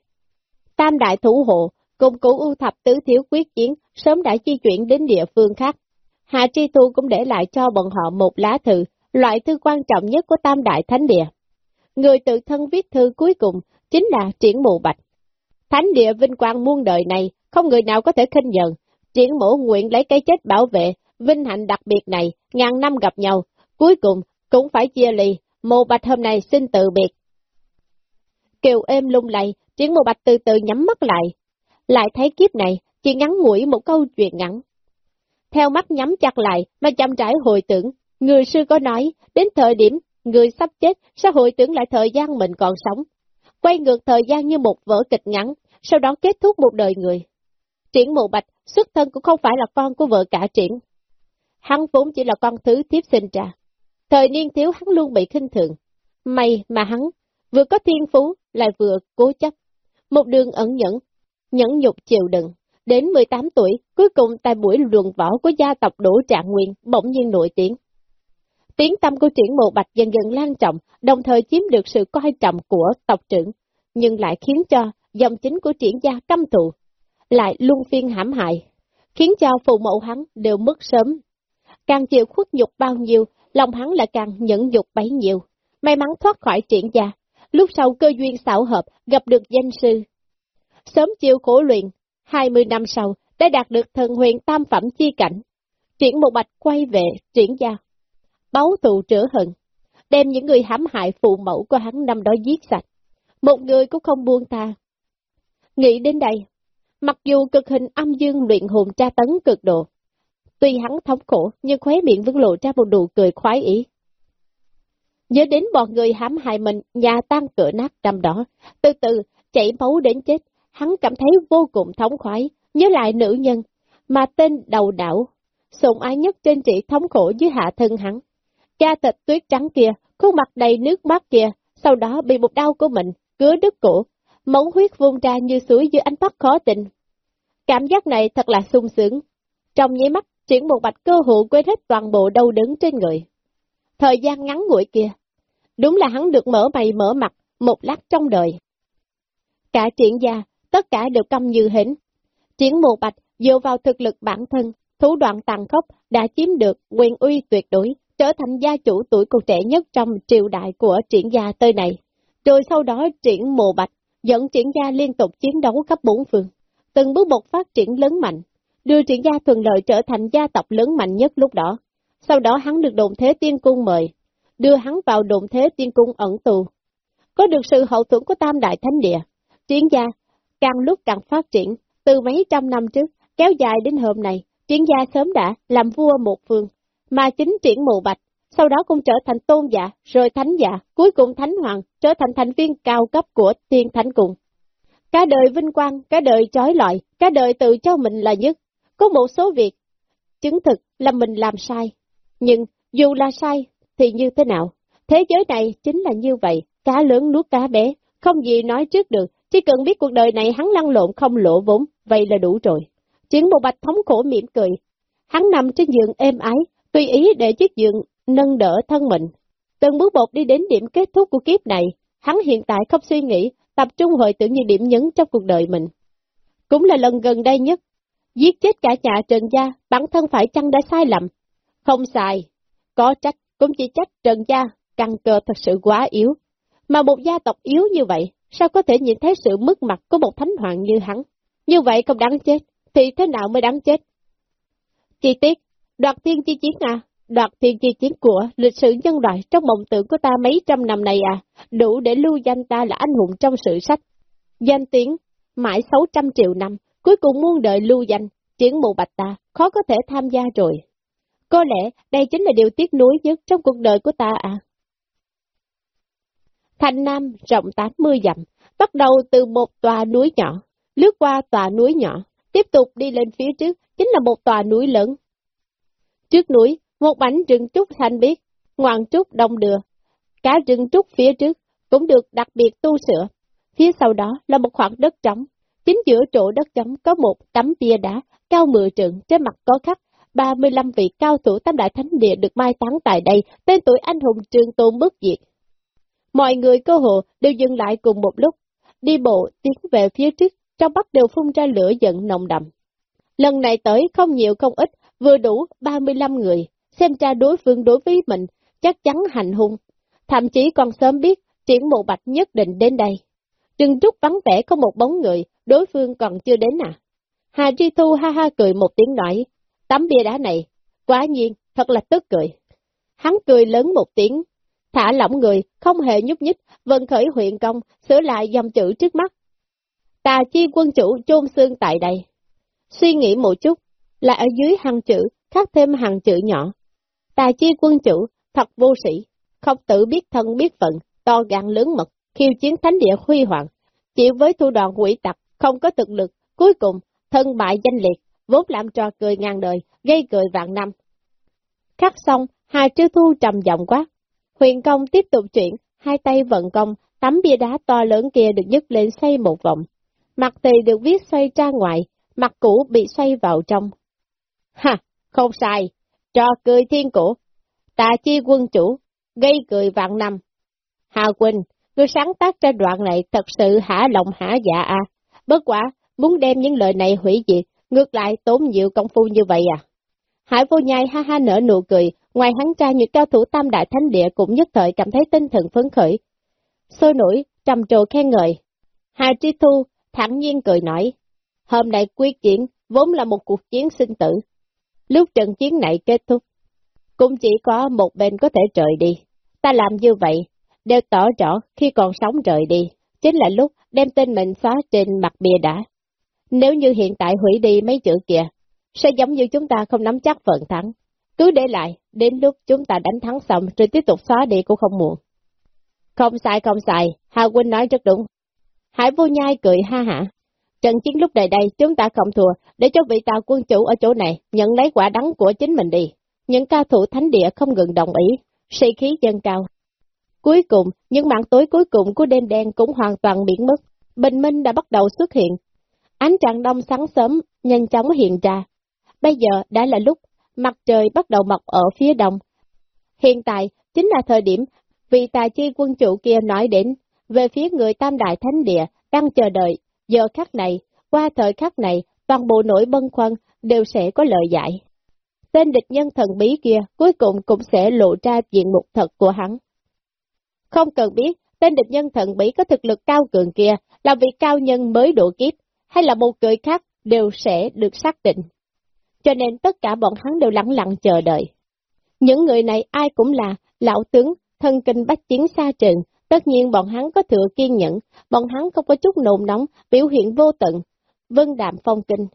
Tam đại thủ hộ, cùng cũ ưu thập tứ thiếu quyết chiến, sớm đã di chuyển đến địa phương khác. Hạ Tri Thu cũng để lại cho bọn họ một lá thư, loại thư quan trọng nhất của Tam Đại Thánh Địa. Người tự thân viết thư cuối cùng chính là Triển Mộ Bạch. Thánh địa vinh quang muôn đời này, không người nào có thể khinh nhận. Triển mộ nguyện lấy cái chết bảo vệ, vinh hạnh đặc biệt này, ngàn năm gặp nhau, cuối cùng cũng phải chia ly, mộ bạch hôm nay xin tự biệt. Kiều êm lung lay, triển mộ bạch từ từ nhắm mắt lại, lại thấy kiếp này, chỉ ngắn ngủi một câu chuyện ngắn. Theo mắt nhắm chặt lại, mà chăm trải hồi tưởng, người sư có nói, đến thời điểm, người sắp chết sẽ hồi tưởng lại thời gian mình còn sống. Quay ngược thời gian như một vở kịch ngắn, sau đó kết thúc một đời người. Triển mộ bạch, xuất thân cũng không phải là con của vợ cả triển. Hắn vốn chỉ là con thứ tiếp sinh ra. Thời niên thiếu hắn luôn bị khinh thường. May mà hắn vừa có thiên phú lại vừa cố chấp. Một đường ẩn nhẫn, nhẫn nhục chịu đựng. Đến 18 tuổi, cuối cùng tại buổi luận võ của gia tộc Đỗ Trạng Nguyên bỗng nhiên nổi tiếng. Tiếng tâm của triển mộ bạch dần dần lan trọng, đồng thời chiếm được sự coi trọng của tộc trưởng, nhưng lại khiến cho dòng chính của triển gia căm thù, lại luân phiên hãm hại, khiến cho phụ mẫu hắn đều mất sớm. Càng chịu khuất nhục bao nhiêu, lòng hắn lại càng nhẫn nhục bấy nhiêu. May mắn thoát khỏi triển gia, lúc sau cơ duyên xảo hợp gặp được danh sư. Sớm chiều khổ luyện, 20 năm sau đã đạt được thần huyền tam phẩm chi cảnh. Triển một bạch quay về triển gia, báo thù trở hận, đem những người hãm hại phụ mẫu của hắn năm đó giết sạch. Một người cũng không buông ta. Nghĩ đến đây, mặc dù cực hình âm dương luyện hồn tra tấn cực độ, tuy hắn thống khổ nhưng khóe miệng vẫn lộ ra một nụ cười khoái ý. Nhớ đến bọn người hãm hại mình, nhà tan cửa nát năm đó, từ từ chảy máu đến chết, hắn cảm thấy vô cùng thống khoái, nhớ lại nữ nhân, mà tên đầu đảo, sùng ái nhất trên trị thống khổ dưới hạ thân hắn. Cha thịt tuyết trắng kia, khuôn mặt đầy nước mắt kia, sau đó bị một đau của mình, cứa đứt cổ, máu huyết vung ra như suối dưới ánh mắt khó tình. Cảm giác này thật là sung sướng. Trong nháy mắt, chuyển một bạch cơ hội quên hết toàn bộ đau đớn trên người. Thời gian ngắn ngủi kia, đúng là hắn được mở mày mở mặt một lát trong đời. Cả triển gia, tất cả đều câm như hến. Triển một bạch dựa vào thực lực bản thân, thủ đoạn tàn khốc đã chiếm được quyền uy tuyệt đối, trở thành gia chủ tuổi còn trẻ nhất trong triều đại của triển gia tới này. Rồi sau đó triển mộ bạch, dẫn triển gia liên tục chiến đấu khắp bốn phương, từng bước một phát triển lớn mạnh, đưa triển gia thuận lợi trở thành gia tộc lớn mạnh nhất lúc đó. Sau đó hắn được đồn thế tiên cung mời, đưa hắn vào đồn thế tiên cung ẩn tù. Có được sự hậu thuẫn của tam đại thánh địa, triển gia càng lúc càng phát triển, từ mấy trăm năm trước, kéo dài đến hôm nay, triển gia sớm đã làm vua một phương, mà chính triển mộ bạch, sau đó cũng trở thành tôn giả, rồi thánh giả, cuối cùng thánh hoàng, trở thành thành viên cao cấp của tiên thánh cùng. Cả đời vinh quang, cả đời chói lọi, cả đời tự cho mình là nhất. Có một số việc, chứng thực là mình làm sai. Nhưng, dù là sai, thì như thế nào? Thế giới này chính là như vậy, cá lớn nuốt cá bé, không gì nói trước được, chỉ cần biết cuộc đời này hắn lăn lộn không lộ vốn, vậy là đủ rồi. Triển bộ bạch thống khổ mỉm cười. Hắn nằm trên giường êm ái, tùy ý để chiếc giường nâng đỡ thân mình. Từng bước một đi đến điểm kết thúc của kiếp này, hắn hiện tại không suy nghĩ, tập trung hội tưởng như điểm nhấn trong cuộc đời mình. Cũng là lần gần đây nhất, giết chết cả nhà Trần Gia, bản thân phải chăng đã sai lầm? Không sai, có trách, cũng chỉ trách Trần Gia, căn cơ thật sự quá yếu. Mà một gia tộc yếu như vậy, sao có thể nhìn thấy sự mất mặt của một thánh hoàng như hắn? Như vậy không đáng chết, thì thế nào mới đáng chết? Chi tiết, đoạt thiên chi chiến à, đoạt thiên chi chiến của lịch sử nhân loại trong mộng tưởng của ta mấy trăm năm này à, đủ để lưu danh ta là anh hùng trong sử sách. Danh tiếng, mãi 600 triệu năm, cuối cùng muôn đời lưu danh, chiến mù bạch ta, khó có thể tham gia rồi. Có lẽ đây chính là điều tiếc nuối nhất trong cuộc đời của ta à. Thành Nam rộng 80 dặm, bắt đầu từ một tòa núi nhỏ, lướt qua tòa núi nhỏ, tiếp tục đi lên phía trước, chính là một tòa núi lớn. Trước núi, một bánh rừng trúc xanh biếc, ngoạn trúc đông đưa. Cả rừng trúc phía trước cũng được đặc biệt tu sửa. Phía sau đó là một khoảng đất trống. Chính giữa chỗ đất trống có một tấm bia đá cao mười trượng, trên mặt có khắc 35 vị cao thủ tam đại thánh địa được mai táng tại đây, tên tuổi anh hùng trường tôn bất diệt. Mọi người cơ hộ đều dừng lại cùng một lúc, đi bộ tiến về phía trước, trong bắt đều phun ra lửa giận nồng đậm. Lần này tới không nhiều không ít, vừa đủ 35 người, xem ra đối phương đối với mình chắc chắn hành hung. Thậm chí còn sớm biết triển mộ bạch nhất định đến đây. Trừng trúc vắng vẻ có một bóng người, đối phương còn chưa đến à. Hà Tri Thu ha ha cười một tiếng nói, tấm bia đá này, quá nhiên, thật là tức cười. Hắn cười lớn một tiếng, thả lỏng người, không hề nhúc nhích, vân khởi huyện công, sửa lại dòng chữ trước mắt. Tà chi quân chủ chôn xương tại đây. Suy nghĩ một chút, là ở dưới hàng chữ, khắc thêm hàng chữ nhỏ. Tà chi quân chủ, thật vô sĩ, không tự biết thân biết phận, to gan lớn mật, khiêu chiến thánh địa huy hoàng, chịu với thu đoàn quỷ tặc, không có thực lực, cuối cùng, thân bại danh liệt, vốn làm trò cười ngàn đời, gây cười vạn năm. Khắc xong, hai chữ thu trầm giọng quá. Huyền công tiếp tục chuyển, hai tay vận công, tấm bia đá to lớn kia được nhấc lên xoay một vòng. Mặt thì được viết xoay ra ngoài, mặt cũ bị xoay vào trong. Ha, không sai, trò cười thiên cổ, tà chi quân chủ, gây cười vạn năm. Hà Quỳnh, người sáng tác ra đoạn này thật sự hả lòng hả dạ à, bất quả, muốn đem những lời này hủy diệt, ngược lại tốn nhiều công phu như vậy à. Hải vô nhai ha ha nở nụ cười, ngoài hắn ra những cao thủ tam đại thánh địa cũng nhất thời cảm thấy tinh thần phấn khởi. Sôi nổi, trầm trồ khen ngợi. Hà Tri Thu thẳng nhiên cười nói, hôm nay quyết chiến vốn là một cuộc chiến sinh tử. Lúc trận chiến này kết thúc, cũng chỉ có một bên có thể rời đi. Ta làm như vậy, đều tỏ rõ khi còn sống rời đi, chính là lúc đem tên mình xóa trên mặt bìa đã. Nếu như hiện tại hủy đi mấy chữ kia, sẽ giống như chúng ta không nắm chắc vận thắng. Cứ để lại, đến lúc chúng ta đánh thắng xong rồi tiếp tục xóa đi cũng không muộn. Không sai không sai, Hà Quynh nói rất đúng. Hải vô nhai cười ha hả. Trận chiến lúc này đây chúng ta không thua, để cho vị tàu quân chủ ở chỗ này nhận lấy quả đắng của chính mình đi. Những ca thủ thánh địa không ngừng đồng ý, sĩ khí dâng cao. Cuối cùng, những mạng tối cuối cùng của đêm đen cũng hoàn toàn biến mất. Bình minh đã bắt đầu xuất hiện. Ánh trăng đông sáng sớm, nhanh chóng hiện ra. Bây giờ đã là lúc mặt trời bắt đầu mọc ở phía đông. Hiện tại chính là thời điểm vị tài chi quân chủ kia nói đến, về phía người tam đại thánh địa đang chờ đợi, giờ khắc này, qua thời khắc này, toàn bộ nỗi bân khoăn đều sẽ có lời giải. Tên địch nhân thần bí kia cuối cùng cũng sẽ lộ ra diện mục thật của hắn. Không cần biết, tên địch nhân thần bí có thực lực cao cường kia là vị cao nhân mới độ kiếp, hay là một người khác đều sẽ được xác định. Cho nên tất cả bọn hắn đều lặng lặng chờ đợi. Những người này ai cũng là lão tướng, thân kinh bách chiến xa trường, tất nhiên bọn hắn có thừa kiên nhẫn, bọn hắn không có chút nồn nóng, biểu hiện vô tận, vân đạm phong kinh.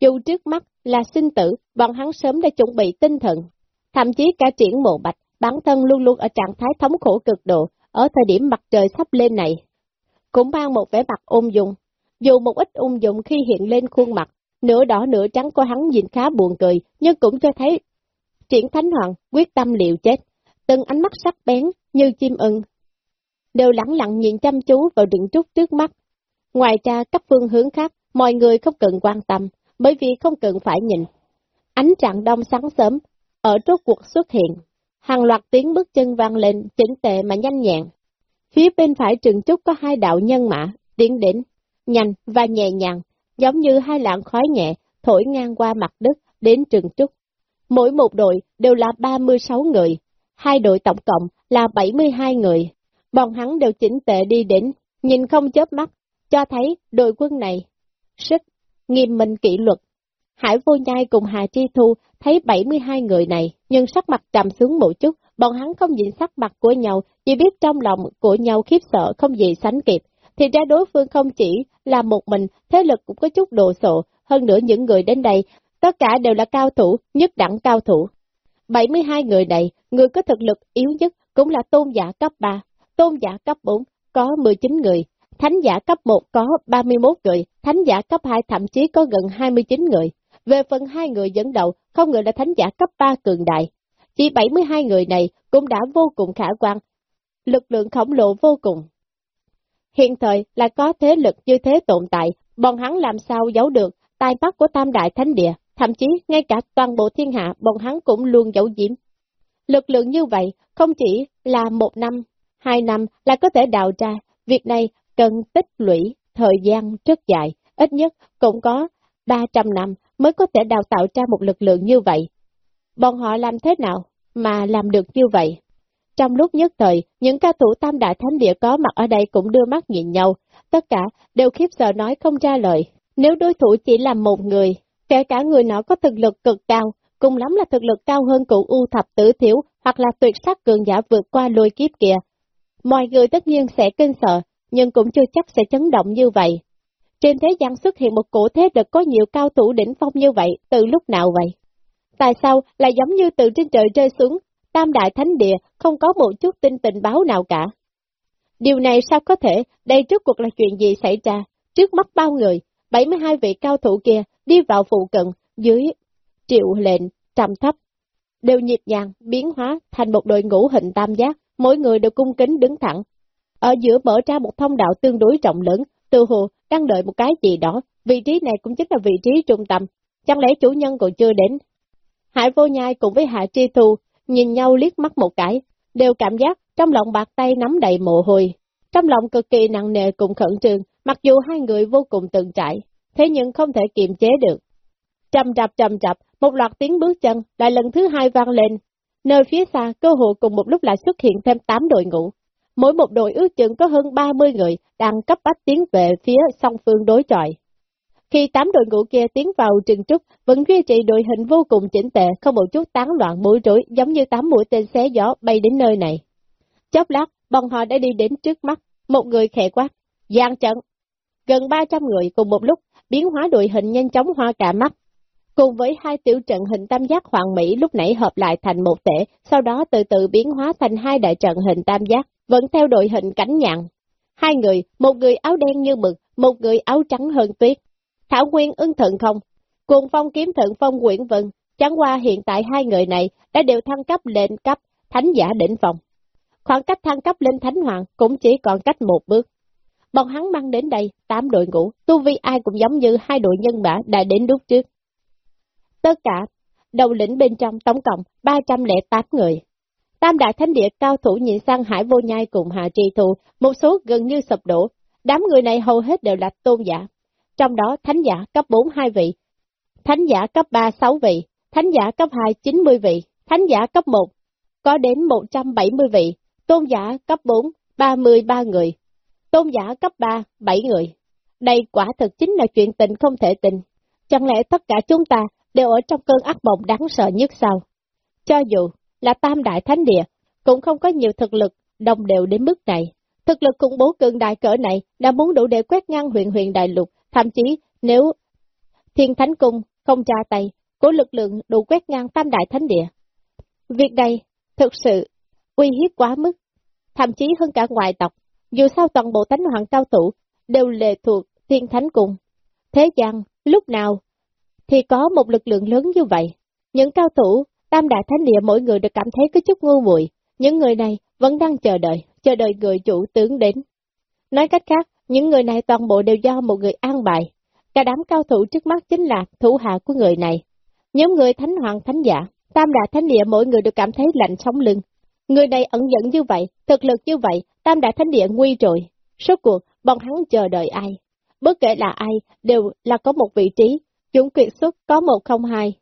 Dù trước mắt là sinh tử, bọn hắn sớm đã chuẩn bị tinh thần, thậm chí cả triển mộ bạch, bản thân luôn luôn ở trạng thái thống khổ cực độ, ở thời điểm mặt trời sắp lên này. Cũng mang một vẻ mặt ôm dung, dù một ít ung dung khi hiện lên khuôn mặt, nửa đỏ nửa trắng của hắn nhìn khá buồn cười, nhưng cũng cho thấy triển thánh hoàng quyết tâm liệu chết, từng ánh mắt sắc bén như chim ưng, đều lặng lặng nhìn chăm chú vào rừng trúc trước mắt. Ngoài ra các phương hướng khác, mọi người không cần quan tâm, bởi vì không cần phải nhìn. Ánh trạng đông sáng sớm, ở rốt cuộc xuất hiện, hàng loạt tiếng bước chân vang lên, chỉnh tệ mà nhanh nhẹn. Phía bên phải trường trúc có hai đạo nhân mã, tiến đến, nhanh và nhẹ nhàng, giống như hai lạng khói nhẹ, thổi ngang qua mặt đất đến trường trúc. Mỗi một đội đều là 36 người, hai đội tổng cộng là 72 người. Bọn hắn đều chỉnh tệ đi đến, nhìn không chớp mắt, cho thấy đội quân này sức, nghiêm minh kỷ luật. Hải vô nhai cùng Hà Chi Thu thấy 72 người này, nhưng sắc mặt trầm xuống một chút, bọn hắn không nhìn sắc mặt của nhau, chỉ biết trong lòng của nhau khiếp sợ không gì sánh kịp. Thì ra đối phương không chỉ là một mình, thế lực cũng có chút đồ sộ, hơn nữa những người đến đây, tất cả đều là cao thủ, nhất đẳng cao thủ. 72 người này, người có thực lực yếu nhất cũng là tôn giả cấp 3, tôn giả cấp 4 có 19 người, thánh giả cấp 1 có 31 người, thánh giả cấp 2 thậm chí có gần 29 người. Về phần hai người dẫn đầu, không ngờ là thánh giả cấp 3 cường đại. Chỉ 72 người này cũng đã vô cùng khả quan, lực lượng khổng lồ vô cùng. Hiện thời là có thế lực như thế tồn tại, bọn hắn làm sao giấu được tai mắt của tam đại thánh địa, thậm chí ngay cả toàn bộ thiên hạ bọn hắn cũng luôn giấu giếm. Lực lượng như vậy không chỉ là một năm, hai năm là có thể đào ra, việc này cần tích lũy thời gian rất dài, ít nhất cũng có 300 năm mới có thể đào tạo ra một lực lượng như vậy. Bọn họ làm thế nào mà làm được như vậy? Trong lúc nhất thời, những ca thủ tam đại thánh địa có mặt ở đây cũng đưa mắt nhìn nhau, tất cả đều khiếp sợ nói không ra lời. Nếu đối thủ chỉ là một người, kể cả người nọ có thực lực cực cao, cùng lắm là thực lực cao hơn cụ U thập tử thiếu, hoặc là tuyệt sắc cường giả vượt qua lôi kiếp kìa. Mọi người tất nhiên sẽ kinh sợ, nhưng cũng chưa chắc sẽ chấn động như vậy. Trên thế gian xuất hiện một cổ thế lực có nhiều cao thủ đỉnh phong như vậy, từ lúc nào vậy? Tại sao lại giống như từ trên trời rơi xuống, tam đại thánh địa không có một chút tin tình báo nào cả? Điều này sao có thể, đây trước cuộc là chuyện gì xảy ra? Trước mắt bao người, 72 vị cao thủ kia đi vào phụ cận, dưới triệu lệnh, trầm thấp, đều nhịp nhàng, biến hóa thành một đội ngũ hình tam giác, mỗi người đều cung kính đứng thẳng. Ở giữa mở ra một thông đạo tương đối rộng lớn, từ hồ đang đợi một cái gì đó, vị trí này cũng chính là vị trí trung tâm, chẳng lẽ chủ nhân còn chưa đến? Hải vô nhai cùng với Hạ Tri Thu nhìn nhau liếc mắt một cái, đều cảm giác trong lòng bạc tay nắm đầy mồ hôi, trong lòng cực kỳ nặng nề cùng khẩn trương, mặc dù hai người vô cùng từng trải, thế nhưng không thể kiềm chế được. Trầm chập trầm chập, một loạt tiếng bước chân lại lần thứ hai vang lên, nơi phía xa cơ hội cùng một lúc lại xuất hiện thêm 8 đội ngũ. Mỗi một đội ước chừng có hơn 30 người đang cấp bách tiến về phía song phương đối chọi. Khi tám đội ngũ kia tiến vào trường trúc, vẫn duy trì đội hình vô cùng chỉnh tệ, không một chút tán loạn bối rối, giống như tám mũi tên xé gió bay đến nơi này. Chốc lát, bọn họ đã đi đến trước mắt, một người khẽ quát, gian trận. Gần 300 người cùng một lúc, biến hóa đội hình nhanh chóng hoa cả mắt. Cùng với hai tiểu trận hình tam giác hoàng mỹ lúc nãy hợp lại thành một tể, sau đó từ từ biến hóa thành hai đại trận hình tam giác, vẫn theo đội hình cánh nhạn. Hai người, một người áo đen như mực, một người áo trắng hơn tuyết. Thảo Nguyên ưng thận không? Cuồng phong kiếm thận phong quyển Vân, chẳng qua hiện tại hai người này đã đều thăng cấp lên cấp thánh giả đỉnh phòng. Khoảng cách thăng cấp lên thánh hoàng cũng chỉ còn cách một bước. Bọn hắn mang đến đây, tám đội ngũ, tu vi ai cũng giống như hai đội nhân mã đã đến đúc trước. Tất cả, đầu lĩnh bên trong tổng cộng 308 người. Tam đại thánh địa cao thủ nhịn sang hải vô nhai cùng hạ trì thù, một số gần như sập đổ. Đám người này hầu hết đều là tôn giả. Trong đó thánh giả cấp 4 2 vị, thánh giả cấp 3 6 vị, thánh giả cấp 2 90 vị, thánh giả cấp 1 có đến 170 vị, tôn giả cấp 4 33 người, tôn giả cấp 3 7 người. Đây quả thực chính là chuyện tình không thể tình. Chẳng lẽ tất cả chúng ta đều ở trong cơn ác mộng đáng sợ nhất sao? Cho dù là tam đại thánh địa, cũng không có nhiều thực lực đồng đều đến mức này. Thực lực khủng bố cường đại cỡ này đã muốn đủ để quét ngang huyện huyện đại lục, thậm chí nếu thiên thánh cung không ra tay, của lực lượng đủ quét ngang tam đại thánh địa. Việc này thực sự uy hiếp quá mức, thậm chí hơn cả ngoại tộc, dù sao toàn bộ thánh hoàng cao thủ đều lệ thuộc thiên thánh cung. Thế gian, lúc nào thì có một lực lượng lớn như vậy, những cao thủ tam đại thánh địa mỗi người đều cảm thấy có chút ngu muội những người này vẫn đang chờ đợi, chờ đợi người chủ tướng đến. Nói cách khác, những người này toàn bộ đều do một người an bài. Cả đám cao thủ trước mắt chính là thủ hạ của người này. Nhóm người thánh hoàng thánh giả, tam đại thánh địa mỗi người đều cảm thấy lạnh sống lưng. Người này ẩn dẫn như vậy, thực lực như vậy, tam đại thánh địa nguy rồi. Suốt cuộc, bọn hắn chờ đợi ai? Bất kể là ai, đều là có một vị trí, chúng quyệt xuất có một không hai.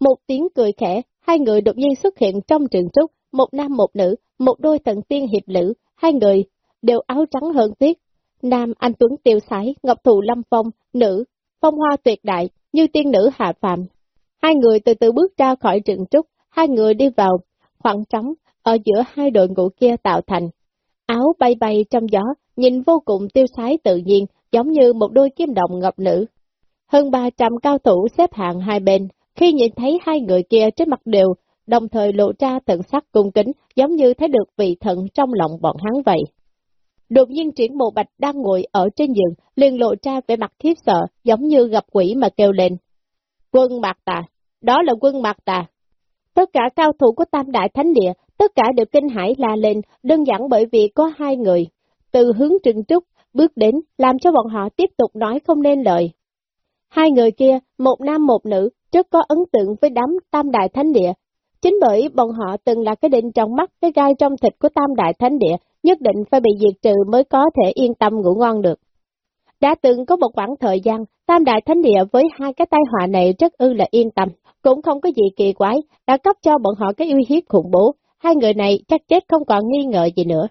Một tiếng cười khẽ, hai người đột nhiên xuất hiện trong trường trúc, một nam một nữ, một đôi thần tiên hiệp lữ, hai người đều áo trắng hơn tiết, Nam anh Tuấn tiêu sái, ngọc thụ lâm phong, nữ, phong hoa tuyệt đại, như tiên nữ hạ phàm. Hai người từ từ bước ra khỏi trường trúc, hai người đi vào khoảng trống ở giữa hai đội ngũ kia tạo thành. Áo bay bay trong gió, nhìn vô cùng tiêu sái tự nhiên, giống như một đôi kim đồng ngọc nữ. Hơn 300 cao thủ xếp hạng hai bên, khi nhìn thấy hai người kia trên mặt đều, đồng thời lộ ra thần sắc cung kính, giống như thấy được vị thần trong lòng bọn hắn vậy. Đột nhiên triển mộ bạch đang ngồi ở trên giường, liền lộ ra vẻ mặt khiếp sợ, giống như gặp quỷ mà kêu lên. Quân Mạc Tà, đó là quân Mạc Tà. Tất cả cao thủ của Tam Đại Thánh Địa, tất cả đều kinh hãi la lên, đơn giản bởi vì có hai người, từ hướng trừng trúc, bước đến, làm cho bọn họ tiếp tục nói không nên lời. Hai người kia, một nam một nữ, rất có ấn tượng với đám Tam Đại Thánh Địa. Chính bởi bọn họ từng là cái đinh trong mắt, cái gai trong thịt của Tam Đại Thánh Địa, nhất định phải bị diệt trừ mới có thể yên tâm ngủ ngon được. Đã từng có một khoảng thời gian, Tam Đại Thánh Địa với hai cái tai họa này rất ư là yên tâm, cũng không có gì kỳ quái, đã cấp cho bọn họ cái uy hiếp khủng bố, hai người này chắc chết không còn nghi ngờ gì nữa.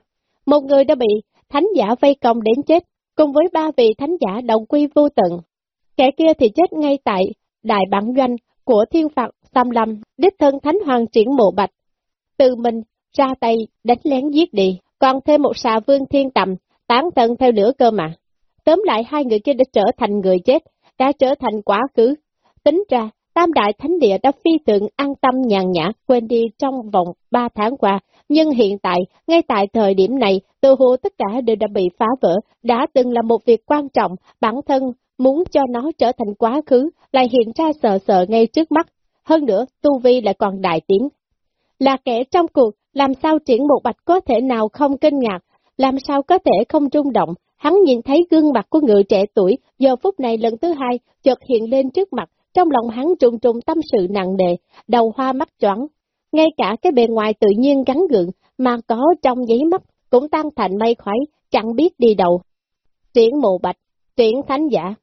Một người đã bị thánh giả vây công đến chết, cùng với ba vị thánh giả đồng quy vô tận. Kẻ kia thì chết ngay tại đại bản doanh của thiên phạt Sam Lâm, đích thân thánh hoàng triển mộ bạch. Từ mình ra tay đánh lén giết đi, còn thêm một xà vương thiên tầm, tán tận theo lửa cơ mà. Tóm lại hai người kia đã trở thành người chết, đã trở thành quá khứ. Tính ra, Tam Đại Thánh Địa đã phi thường an tâm nhàn nhã quên đi trong vòng ba tháng qua, nhưng hiện tại, ngay tại thời điểm này, tự hồ tất cả đều đã bị phá vỡ, đã từng là một việc quan trọng, bản thân muốn cho nó trở thành quá khứ, lại hiện ra sợ sợ ngay trước mắt. Hơn nữa, Tu Vi lại còn đại tiếng. Là kẻ trong cuộc, làm sao triển một bạch có thể nào không kinh ngạc, làm sao có thể không rung động, hắn nhìn thấy gương mặt của người trẻ tuổi, giờ phút này lần thứ hai, chợt hiện lên trước mặt, trong lòng hắn trùng trùng tâm sự nặng nề, đầu hoa mắt choáng. Ngay cả cái bề ngoài tự nhiên gắn gượng, mà có trong giấy mắt, cũng tan thành mây khói, chẳng biết đi đâu. Triển mộ bạch, triển thánh giả.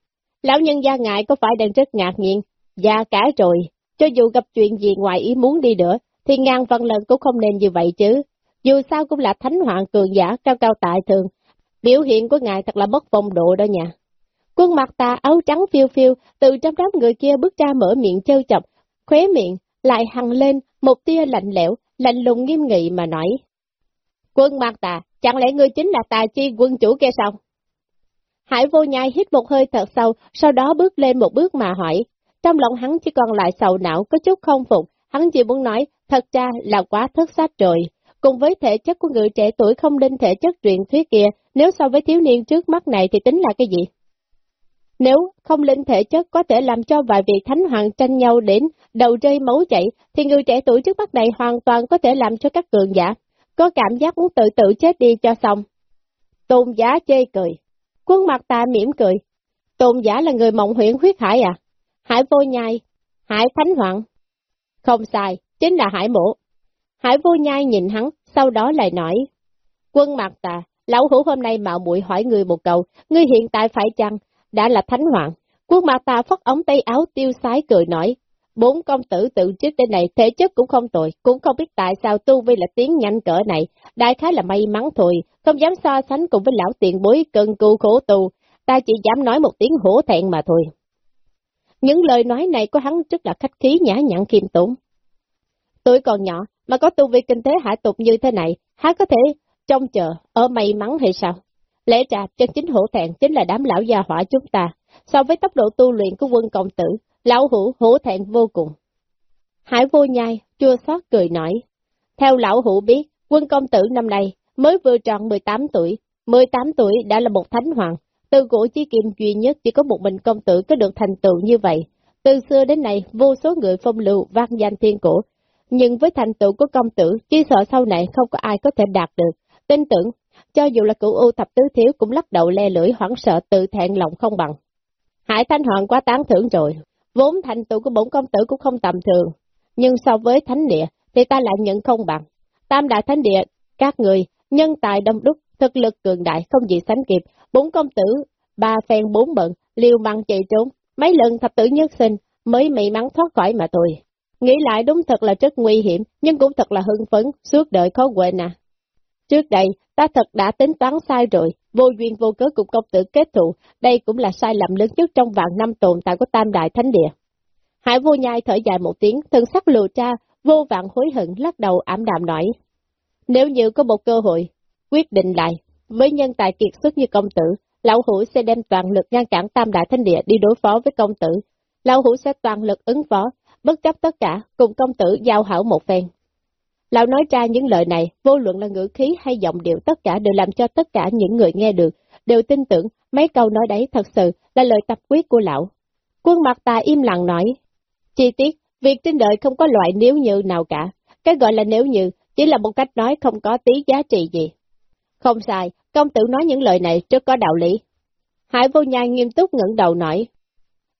Lão nhân gia ngại có phải đang rất ngạc nhiên, già cả rồi, cho dù gặp chuyện gì ngoài ý muốn đi nữa, thì ngàn phần lần cũng không nên như vậy chứ. Dù sao cũng là thánh hoàng cường giả cao cao tại thường, biểu hiện của ngài thật là bất phong độ đó nha. Quân mặt ta áo trắng phiêu phiêu, từ trong đám người kia bước ra mở miệng trêu chọc, khóe miệng, lại hằng lên một tia lạnh lẽo, lạnh lùng nghiêm nghị mà nói. Quân mặt ta, chẳng lẽ ngươi chính là tà chi quân chủ kia sao? Hải vô nhai hít một hơi thật sâu, sau đó bước lên một bước mà hỏi. Trong lòng hắn chỉ còn lại sầu não có chút không phục, hắn chỉ muốn nói, thật ra là quá thất sách rồi. Cùng với thể chất của người trẻ tuổi không linh thể chất truyền thuyết kia, nếu so với thiếu niên trước mắt này thì tính là cái gì? Nếu không linh thể chất có thể làm cho vài vị thánh hoàng tranh nhau đến đầu rơi máu chảy, thì người trẻ tuổi trước mắt này hoàn toàn có thể làm cho các cường giả có cảm giác muốn tự tử chết đi cho xong. Tôn giả chê cười. Quân mặt ta mỉm cười. Tôn giả là người mộng huyện huyết hải à? Hải vô nhai, hải thánh hoàng. Không sai, chính là hải mộ. Hải vô nhai nhìn hắn, sau đó lại nói. Quân mặt Tà, lão hữu hôm nay mạo muội hỏi người một câu, ngươi hiện tại phải chăng đã là thánh hoàng. Quân mặt Tà phất ống tay áo tiêu sái cười nói, bốn công tử tự trước đây này thể chất cũng không tồi, cũng không biết tại sao tu vi là tiếng nhanh cỡ này, đại khái là may mắn thôi, không dám so sánh cùng với lão tiền bối cân cù khổ tu, ta chỉ dám nói một tiếng hổ thẹn mà thôi. Những lời nói này của hắn rất là khách khí nhã nhặn khiêm tốn. Tuổi còn nhỏ, mà có tu vi kinh tế hạ tục như thế này, há có thể trông chờ, ở may mắn hay sao? Lẽ ra chân chính hổ thẹn chính là đám lão gia hỏa chúng ta, so với tốc độ tu luyện của quân công tử, lão hữu hổ thẹn vô cùng. Hải vô nhai, chua xót cười nói. Theo lão hữu biết, quân công tử năm nay mới vừa tròn 18 tuổi, 18 tuổi đã là một thánh hoàng, từ cổ chi kim duy nhất chỉ có một mình công tử có được thành tựu như vậy. Từ xưa đến nay, vô số người phong lưu vang danh thiên cổ, nhưng với thành tựu của công tử, chỉ sợ sau này không có ai có thể đạt được. Tin tưởng, cho dù là cửu U thập tứ thiếu cũng lắc đầu le lưỡi hoảng sợ tự thẹn lòng không bằng. Hải Thanh Hoàng quá tán thưởng rồi, vốn thành tựu của bổn công tử cũng không tầm thường, nhưng so với thánh địa thì ta lại nhận không bằng. Tam đại thánh địa, các người, nhân tài đông đúc, thực lực cường đại không gì sánh kịp, bốn công tử, ba phen bốn bận, liều mạng chạy trốn, mấy lần thập tử nhất sinh, mới may mắn thoát khỏi mà thôi. Nghĩ lại đúng thật là rất nguy hiểm, nhưng cũng thật là hưng phấn, suốt đời khó quên à. Trước đây, ta thật đã tính toán sai rồi, vô duyên vô cớ cùng công tử kết thù, đây cũng là sai lầm lớn nhất trong vạn năm tồn tại của Tam Đại Thánh Địa. Hải vô nhai thở dài một tiếng, thân sắc lùa cha vô vạn hối hận lắc đầu ảm đạm nói. Nếu như có một cơ hội, quyết định lại, với nhân tài kiệt xuất như công tử, lão hủ sẽ đem toàn lực ngăn cản Tam Đại Thánh Địa đi đối phó với công tử. Lão hủ sẽ toàn lực ứng phó, bất chấp tất cả, cùng công tử giao hảo một phen. Lão nói ra những lời này, vô luận là ngữ khí hay giọng điệu tất cả đều làm cho tất cả những người nghe được, đều tin tưởng mấy câu nói đấy thật sự là lời tập quyết của lão. Quân mặt ta im lặng nói, chi tiết, việc trên đời không có loại nếu như nào cả, cái gọi là nếu như chỉ là một cách nói không có tí giá trị gì. Không sai, công tử nói những lời này rất có đạo lý. Hải vô nhai nghiêm túc ngẩng đầu nói,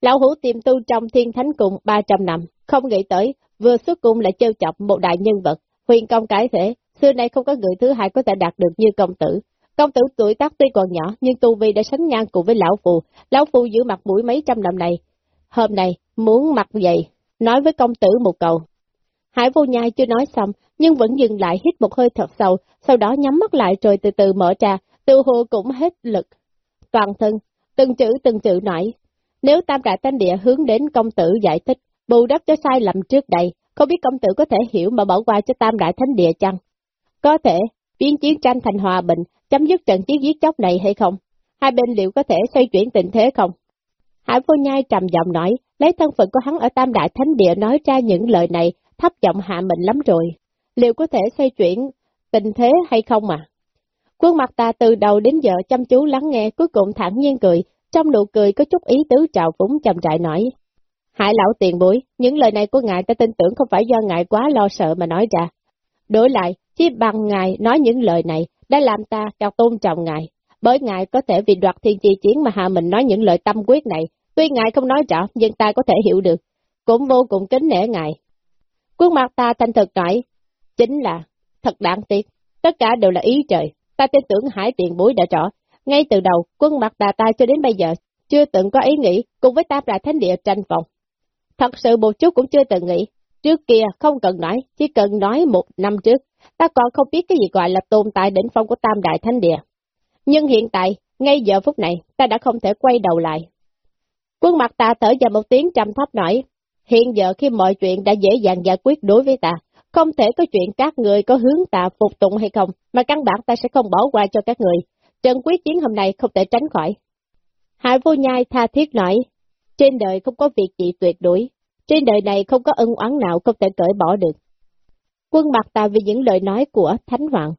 Lão hủ tìm tu trong thiên thánh cung 300 năm, không nghĩ tới, vừa xuất cung lại trêu chọc một đại nhân vật, huyền công cái thể, xưa nay không có người thứ hai có thể đạt được như công tử. Công tử tuổi tác tuy còn nhỏ, nhưng tu vi đã sánh ngang cùng với lão phù, lão phù giữ mặt mũi mấy trăm năm này. Hôm nay, muốn mặc dậy, nói với công tử một câu. Hải vô nhai chưa nói xong, nhưng vẫn dừng lại hít một hơi thật sâu, sau đó nhắm mắt lại rồi từ từ mở ra, tiêu hồ cũng hết lực. Toàn thân, từng chữ từng chữ nói, nếu tam đại thanh địa hướng đến công tử giải thích, bù đắp cho sai lầm trước đây, không biết công tử có thể hiểu mà bỏ qua cho tam đại thánh địa chăng? Có thể, biến chiến tranh thành hòa bình, chấm dứt trận chiến giết chóc này hay không? Hai bên liệu có thể xoay chuyển tình thế không? Hải vô nhai trầm giọng nói, lấy thân phận của hắn ở tam đại thánh địa nói ra những lời này, thấp giọng hạ mình lắm rồi. Liệu có thể xoay chuyển tình thế hay không mà? Quân mặt ta từ đầu đến giờ chăm chú lắng nghe, cuối cùng thẳng nhiên cười, trong nụ cười có chút ý tứ trào phúng trầm trại nói. Hải lão tiền bối, những lời này của ngài ta tin tưởng không phải do ngài quá lo sợ mà nói ra. Đổi lại, chỉ bằng ngài nói những lời này đã làm ta càng tôn trọng ngài, bởi ngài có thể vì đoạt thiên chi chiến mà hạ mình nói những lời tâm quyết này, tuy ngài không nói rõ nhưng ta có thể hiểu được, cũng vô cùng kính nể ngài. Quân mặt ta thanh thực nói, chính là, thật đáng tiếc, tất cả đều là ý trời, ta tin tưởng hải tiền bối đã rõ, ngay từ đầu, quân mặt tà ta cho đến bây giờ, chưa từng có ý nghĩ cùng với tam đại thánh địa tranh vòng. Thật sự một chút cũng chưa từng nghĩ. Trước kia không cần nói, chỉ cần nói một năm trước, ta còn không biết cái gì gọi là tồn tại đỉnh phong của tam đại thánh địa. Nhưng hiện tại, ngay giờ phút này, ta đã không thể quay đầu lại. Quân mặt ta thở dài một tiếng trầm thấp nói, hiện giờ khi mọi chuyện đã dễ dàng giải quyết đối với ta, không thể có chuyện các người có hướng ta phục tụng hay không, mà căn bản ta sẽ không bỏ qua cho các người, Trận quyết chiến hôm nay không thể tránh khỏi. Hải vô nhai tha thiết nói, trên đời không có việc gì tuyệt đối, trên đời này không có ân oán nào không thể cởi bỏ được. Quân mặt ta vì những lời nói của Thánh Hoàng,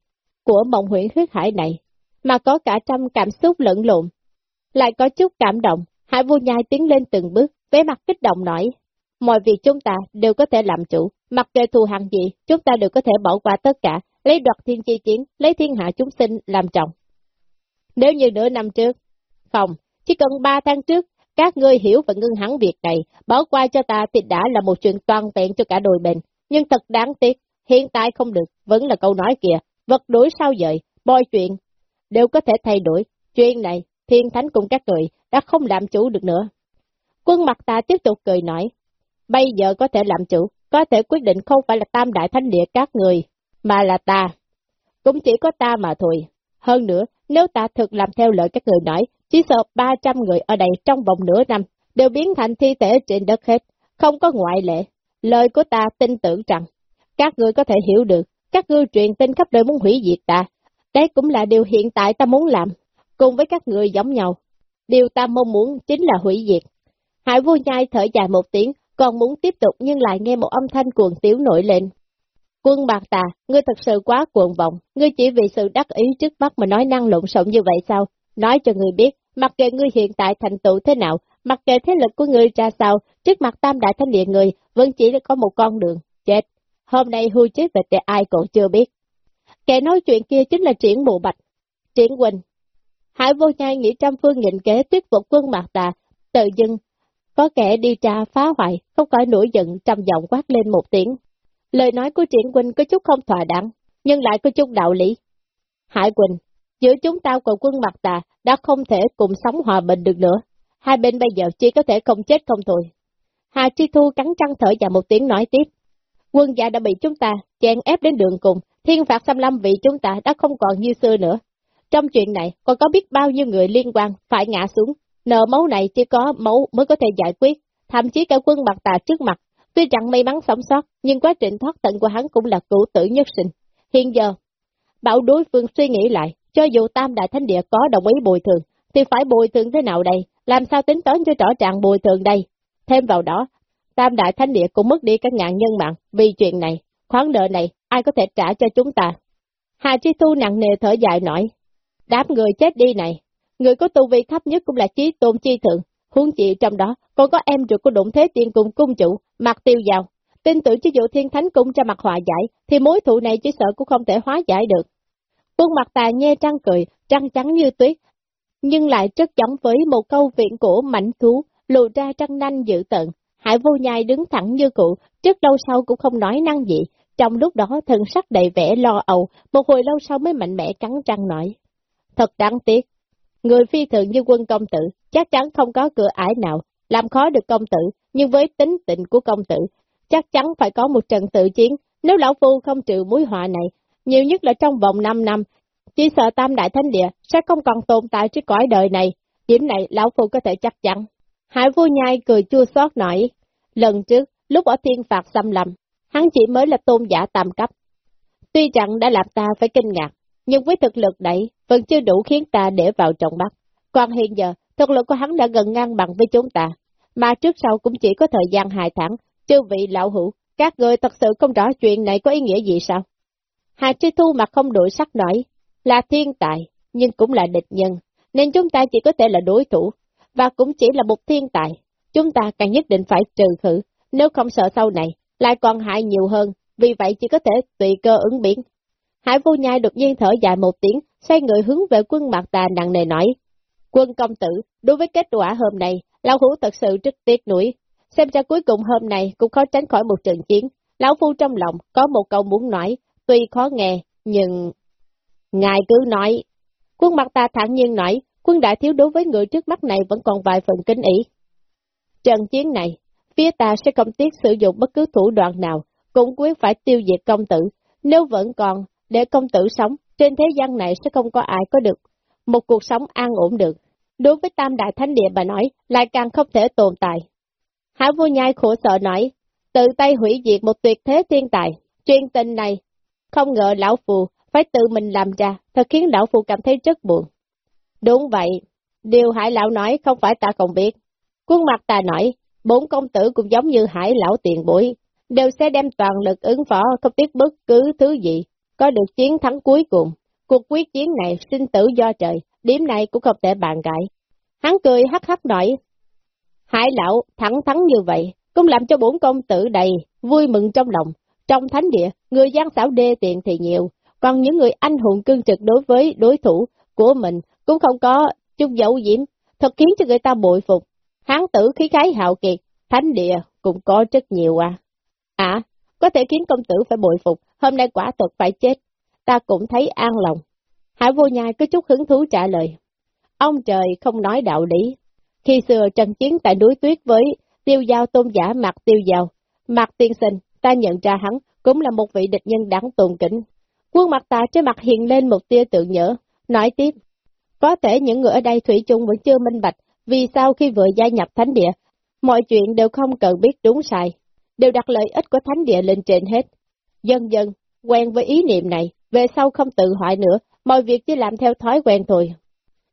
của mộng huyện huyết hải này, mà có cả trăm cảm xúc lẫn lộn. Lại có chút cảm động, Hải vô nhai tiến lên từng bước, vẻ mặt kích động nói, mọi việc chúng ta đều có thể làm chủ, mặc kệ thù hằn gì, chúng ta đều có thể bỏ qua tất cả, lấy đoạt thiên chi chiến, lấy thiên hạ chúng sinh làm trọng. Nếu như nửa năm trước, không, chỉ cần ba tháng trước, các ngươi hiểu và ngưng hẳn việc này, bỏ qua cho ta thì đã là một chuyện toàn tiện cho cả đôi bên. Nhưng thật đáng tiếc, hiện tại không được, vẫn là câu nói kìa, vật đối sao dời, mọi chuyện, đều có thể thay đổi. Chuyện này, thiên thánh cùng các người đã không làm chủ được nữa. Quân mặt ta tiếp tục cười nói, bây giờ có thể làm chủ, có thể quyết định không phải là tam đại thánh địa các người, mà là ta. Cũng chỉ có ta mà thôi. Hơn nữa, nếu ta thực làm theo lời các người nói, chỉ sợ 300 người ở đây trong vòng nửa năm đều biến thành thi thể trên đất hết, không có ngoại lệ. Lời của ta tin tưởng rằng, các người có thể hiểu được, các ngươi truyền tin khắp nơi muốn hủy diệt ta. Đấy cũng là điều hiện tại ta muốn làm, cùng với các người giống nhau. Điều ta mong muốn chính là hủy diệt. Hải vô nhai thở dài một tiếng, còn muốn tiếp tục nhưng lại nghe một âm thanh cuồng tiếu nổi lên. Quân bạc tà, ngươi thật sự quá cuồng vọng, ngươi chỉ vì sự đắc ý trước mắt mà nói năng lộn xộn như vậy sao? Nói cho ngươi biết, mặc kệ ngươi hiện tại thành tựu thế nào, mặc kệ thế lực của ngươi ra sao, trước mặt tam đại thánh địa người, vẫn chỉ có một con đường, chết. hôm nay hưu chết về thì ai còn chưa biết. Kẻ nói chuyện kia chính là triển mụ bạch, triển Quỳnh. Hải vô nhai nghĩ trăm phương nghìn kế thuyết phục quân mạc tà, tự dưng, có kẻ đi tra phá hoại, không khỏi nổi giận trầm giọng quát lên một tiếng. Lời nói của triển Quỳnh có chút không thỏa đáng, nhưng lại có chút đạo lý. Hải Quỳnh, giữa chúng ta và quân mặt tà đã không thể cùng sống hòa bình được nữa. Hai bên bây giờ chỉ có thể không chết không thôi. Hà Chi Thu cắn răng thở dài một tiếng nói tiếp. Quân gia đã bị chúng ta chèn ép đến đường cùng, thiên phạt xâm lâm vì chúng ta đã không còn như xưa nữa. Trong chuyện này còn có biết bao nhiêu người liên quan phải ngã xuống, nợ máu này chỉ có máu mới có thể giải quyết, thậm chí cả quân mặt tà trước mặt. Tuy rằng may mắn sống sót, nhưng quá trình thoát tận của hắn cũng là cửu tử nhất sinh. Hiện giờ, bảo đối phương suy nghĩ lại, cho dù Tam Đại Thánh Địa có đồng ý bồi thường, thì phải bồi thường thế nào đây? Làm sao tính toán cho rõ ràng bồi thường đây? Thêm vào đó, Tam Đại Thánh Địa cũng mất đi các ngàn nhân mạng vì chuyện này. Khoản nợ này, ai có thể trả cho chúng ta? Hà Chi Tu nặng nề thở dài nói, đám người chết đi này, người có tu vi thấp nhất cũng là chí tôn chi thượng, huống chị trong đó còn có em ruột của đụng thế tiên cùng cung chủ, mặt tiêu giàu. Tin tưởng cho dụ thiên thánh cung cho mặt hòa giải, thì mối thụ này chỉ sợ cũng không thể hóa giải được. Quân mặt tà nhe trăng cười, trăng trắng như tuyết, nhưng lại rất giống với một câu viện cổ mảnh thú, lộ ra trăng nanh dự tận. Hải vô nhai đứng thẳng như cụ, trước lâu sau cũng không nói năng gì, trong lúc đó thần sắc đầy vẻ lo âu, một hồi lâu sau mới mạnh mẽ cắn răng nói. Thật đáng tiếc, người phi thường như quân công tử, chắc chắn không có cửa ải nào, làm khó được công tử, nhưng với tính tình của công tử, chắc chắn phải có một trận tự chiến, nếu lão phu không trừ mối họa này, nhiều nhất là trong vòng 5 năm, chỉ sợ tam đại thánh địa sẽ không còn tồn tại trên cõi đời này, điểm này lão phu có thể chắc chắn. Hải vô nhai cười chua xót nổi, lần trước, lúc ở thiên phạt xâm lầm, hắn chỉ mới là tôn giả tam cấp. Tuy rằng đã làm ta phải kinh ngạc, nhưng với thực lực đẩy, vẫn chưa đủ khiến ta để vào trọng mắt. Còn hiện giờ, thực lực của hắn đã gần ngang bằng với chúng ta, mà trước sau cũng chỉ có thời gian hai tháng, chưa vị lão hữu, các người thật sự không rõ chuyện này có ý nghĩa gì sao? Hà Chi Thu mặt không đổi sắc nổi, là thiên tài, nhưng cũng là địch nhân, nên chúng ta chỉ có thể là đối thủ, và cũng chỉ là một thiên tài. Chúng ta càng nhất định phải trừ khử, nếu không sợ sau này, lại còn hại nhiều hơn, vì vậy chỉ có thể tùy cơ ứng biến. Hải vô nhai đột nhiên thở dài một tiếng, xoay người hướng về quân mặt tà nặng nề nói. Quân công tử, đối với kết quả hôm nay, Lão Hữu thật sự rất tiếc nuối. Xem ra cuối cùng hôm nay cũng khó tránh khỏi một trận chiến. Lão Phu trong lòng có một câu muốn nói, tuy khó nghe, nhưng... Ngài cứ nói. Quân mặt ta thẳng nhiên nói, quân đại thiếu đối với người trước mắt này vẫn còn vài phần kinh ý. Trận chiến này, phía ta sẽ không tiếc sử dụng bất cứ thủ đoạn nào, cũng quyết phải tiêu diệt công tử. Nếu vẫn còn, để công tử sống, trên thế gian này sẽ không có ai có được một cuộc sống an ổn được. Đối với tam đại thánh địa bà nói, lại càng không thể tồn tại. Hải vô nhai khổ sợ nói, tự tay hủy diệt một tuyệt thế thiên tài. Chuyên tình này, không ngờ lão phù phải tự mình làm ra, thật khiến lão phù cảm thấy rất buồn. Đúng vậy, điều hải lão nói không phải ta không biết. Quân mặt ta nói, bốn công tử cũng giống như hải lão tiền bối, đều sẽ đem toàn lực ứng phó không tiếc bất cứ thứ gì, có được chiến thắng cuối cùng. Cuộc quyết chiến này sinh tử do trời, điểm này cũng không thể bàn cãi. Hắn cười hắc hắc nói, hải lão thẳng thắng như vậy, cũng làm cho bốn công tử đầy, vui mừng trong lòng. Trong thánh địa, người gian xảo đê tiện thì nhiều, còn những người anh hùng cương trực đối với đối thủ của mình cũng không có chút dấu diễm, thật khiến cho người ta bội phục. Hán tử khí khái hào kiệt, thánh địa cũng có rất nhiều à. À, có thể khiến công tử phải bội phục, hôm nay quả thật phải chết, ta cũng thấy an lòng. Hải vô nhai có chút hứng thú trả lời. Ông trời không nói đạo lý. Khi xưa trận chiến tại núi tuyết với tiêu giao tôn giả mặt tiêu giao, mặt tiên sinh, ta nhận ra hắn cũng là một vị địch nhân đáng tôn kính. Quân mặt ta trên mặt hiện lên một tia tự nhớ, nói tiếp. Có thể những người ở đây Thủy chung vẫn chưa minh bạch, vì sao khi vừa gia nhập thánh địa, mọi chuyện đều không cần biết đúng sai, đều đặt lợi ích của thánh địa lên trên hết. Dần dần, quen với ý niệm này, về sau không tự hoại nữa, mọi việc chỉ làm theo thói quen thôi.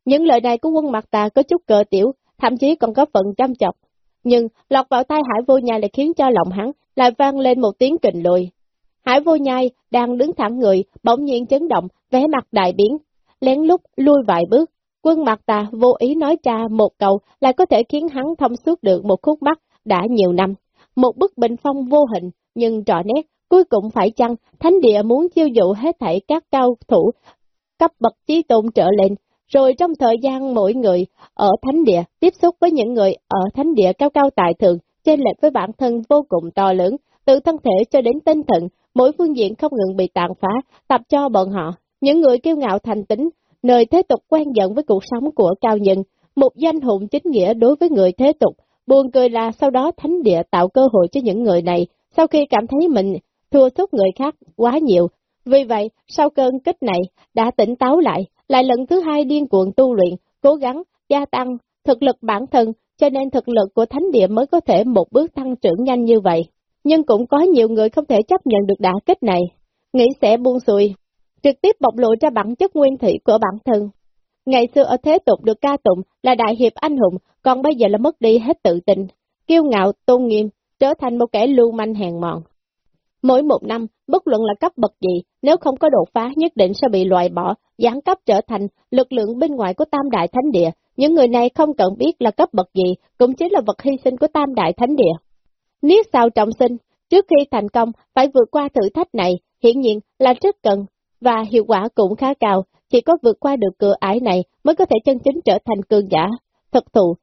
Những lời này của quân mặt ta có chút cờ tiểu, thậm chí còn có phần chăm chọc. Nhưng lọt vào tai hải vô nhai lại khiến cho lòng hắn lại vang lên một tiếng kình lùi. Hải vô nhai đang đứng thẳng người, bỗng nhiên chấn động, vẻ mặt đại biến, lén lút lui vài bước. Quân mặt ta vô ý nói ra một câu lại có thể khiến hắn thông suốt được một khúc mắt đã nhiều năm. Một bức bình phong vô hình, nhưng rõ nét, cuối cùng phải chăng thánh địa muốn chiêu dụ hết thảy các cao thủ cấp bậc trí tôn trở lên, rồi trong thời gian mỗi người ở thánh địa tiếp xúc với những người ở thánh địa cao cao tài thượng, trên lệch với bản thân vô cùng to lớn, từ thân thể cho đến tinh thần, mỗi phương diện không ngừng bị tàn phá, tập cho bọn họ, những người kiêu ngạo thành tính, nơi thế tục quen giận với cuộc sống của cao nhân, một danh hùng chính nghĩa đối với người thế tục, buồn cười là sau đó thánh địa tạo cơ hội cho những người này, sau khi cảm thấy mình thua suốt người khác quá nhiều. Vì vậy, sau cơn kích này, đã tỉnh táo lại, lại lần thứ hai điên cuồng tu luyện, cố gắng gia tăng thực lực bản thân, cho nên thực lực của thánh địa mới có thể một bước tăng trưởng nhanh như vậy. Nhưng cũng có nhiều người không thể chấp nhận được đả kích này, nghĩ sẽ buông xuôi, trực tiếp bộc lộ ra bản chất nguyên thủy của bản thân. Ngày xưa ở thế tục được ca tụng là đại hiệp anh hùng, còn bây giờ là mất đi hết tự tin, kiêu ngạo, tôn nghiêm, trở thành một kẻ lưu manh hèn mọn. Mỗi một năm, bất luận là cấp bậc gì, nếu không có đột phá nhất định sẽ bị loại bỏ, giáng cấp trở thành lực lượng bên ngoài của Tam Đại Thánh Địa. Những người này không cần biết là cấp bậc gì, cũng chính là vật hy sinh của Tam Đại Thánh Địa. Niết sao trọng sinh, trước khi thành công, phải vượt qua thử thách này, hiển nhiên là rất cần, và hiệu quả cũng khá cao, chỉ có vượt qua được cửa ải này mới có thể chân chính trở thành cường giả, thật thụ.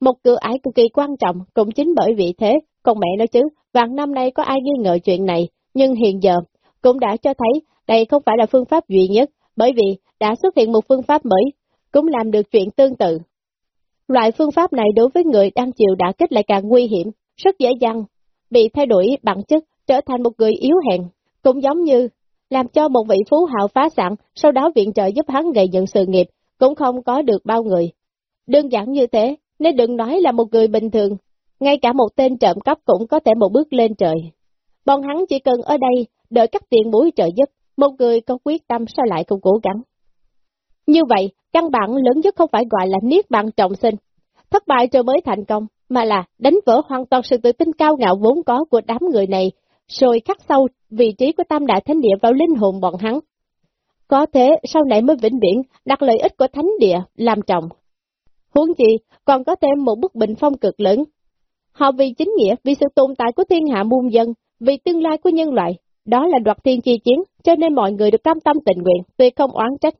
Một cửa ải cực kỳ quan trọng, cũng chính bởi vì thế, con mẹ nói chứ, vạn năm nay có ai nghi ngờ chuyện này, nhưng hiện giờ cũng đã cho thấy đây không phải là phương pháp duy nhất, bởi vì đã xuất hiện một phương pháp mới, cũng làm được chuyện tương tự. Loại phương pháp này đối với người đang chịu đã kích lại càng nguy hiểm, rất dễ dàng, bị thay đổi bản chất, trở thành một người yếu hèn, cũng giống như làm cho một vị phú hào phá sản, sau đó viện trợ giúp hắn gây dựng sự nghiệp, cũng không có được bao người. Đơn giản như thế, nên đừng nói là một người bình thường, ngay cả một tên trộm cắp cũng có thể một bước lên trời. Bọn hắn chỉ cần ở đây, đợi các tiền bối trợ giúp, một người có quyết tâm sao lại không cố gắng. Như vậy, căn bản lớn nhất không phải gọi là niết bàn trọng sinh, thất bại rồi mới thành công, mà là đánh vỡ hoàn toàn sự tự tin cao ngạo vốn có của đám người này, rồi khắc sâu vị trí của tam đại thánh địa vào linh hồn bọn hắn. Có thế sau này mới vĩnh viễn đặt lợi ích của thánh địa làm trọng. Huống chi còn có thêm một bức bình phong cực lớn. Họ vì chính nghĩa, vì sự tồn tại của thiên hạ muôn dân, vì tương lai của nhân loại, đó là đoạt thiên chi chiến, cho nên mọi người được cam tâm tình nguyện, tuyệt không oán trách.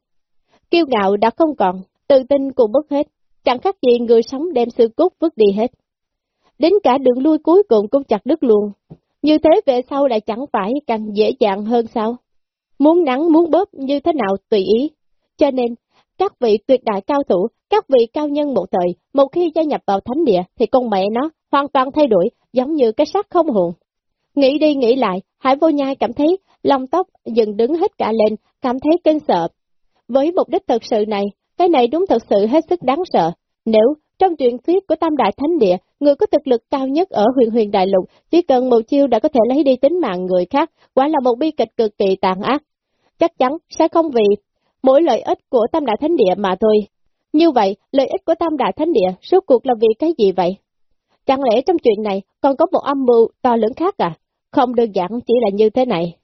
Kiêu ngạo đã không còn, tự tin cũng mất hết, chẳng khác gì người sống đem sự cốt vứt đi hết. Đến cả đường lui cuối cùng cũng chặt đứt luôn, như thế về sau lại chẳng phải càng dễ dàng hơn sao? Muốn nắng muốn bóp như thế nào tùy ý. Cho nên, các vị tuyệt đại cao thủ, các vị cao nhân một thời, một khi gia nhập vào thánh địa thì con mẹ nó hoàn toàn thay đổi, giống như cái xác không hồn. Nghĩ đi nghĩ lại, Hải vô nhai cảm thấy lòng tóc dừng đứng hết cả lên, cảm thấy kinh sợ. Với mục đích thật sự này, cái này đúng thật sự hết sức đáng sợ. Nếu trong truyền thuyết của Tam Đại Thánh Địa, người có thực lực cao nhất ở huyền huyền đại lục, chỉ cần một chiêu đã có thể lấy đi tính mạng người khác, quả là một bi kịch cực kỳ tàn ác. Chắc chắn sẽ không vì mỗi lợi ích của Tam Đại Thánh Địa mà thôi. Như vậy, lợi ích của Tam Đại Thánh Địa suốt cuộc là vì cái gì vậy? Chẳng lẽ trong chuyện này còn có một âm mưu to lớn khác à? Không đơn giản chỉ là như thế này.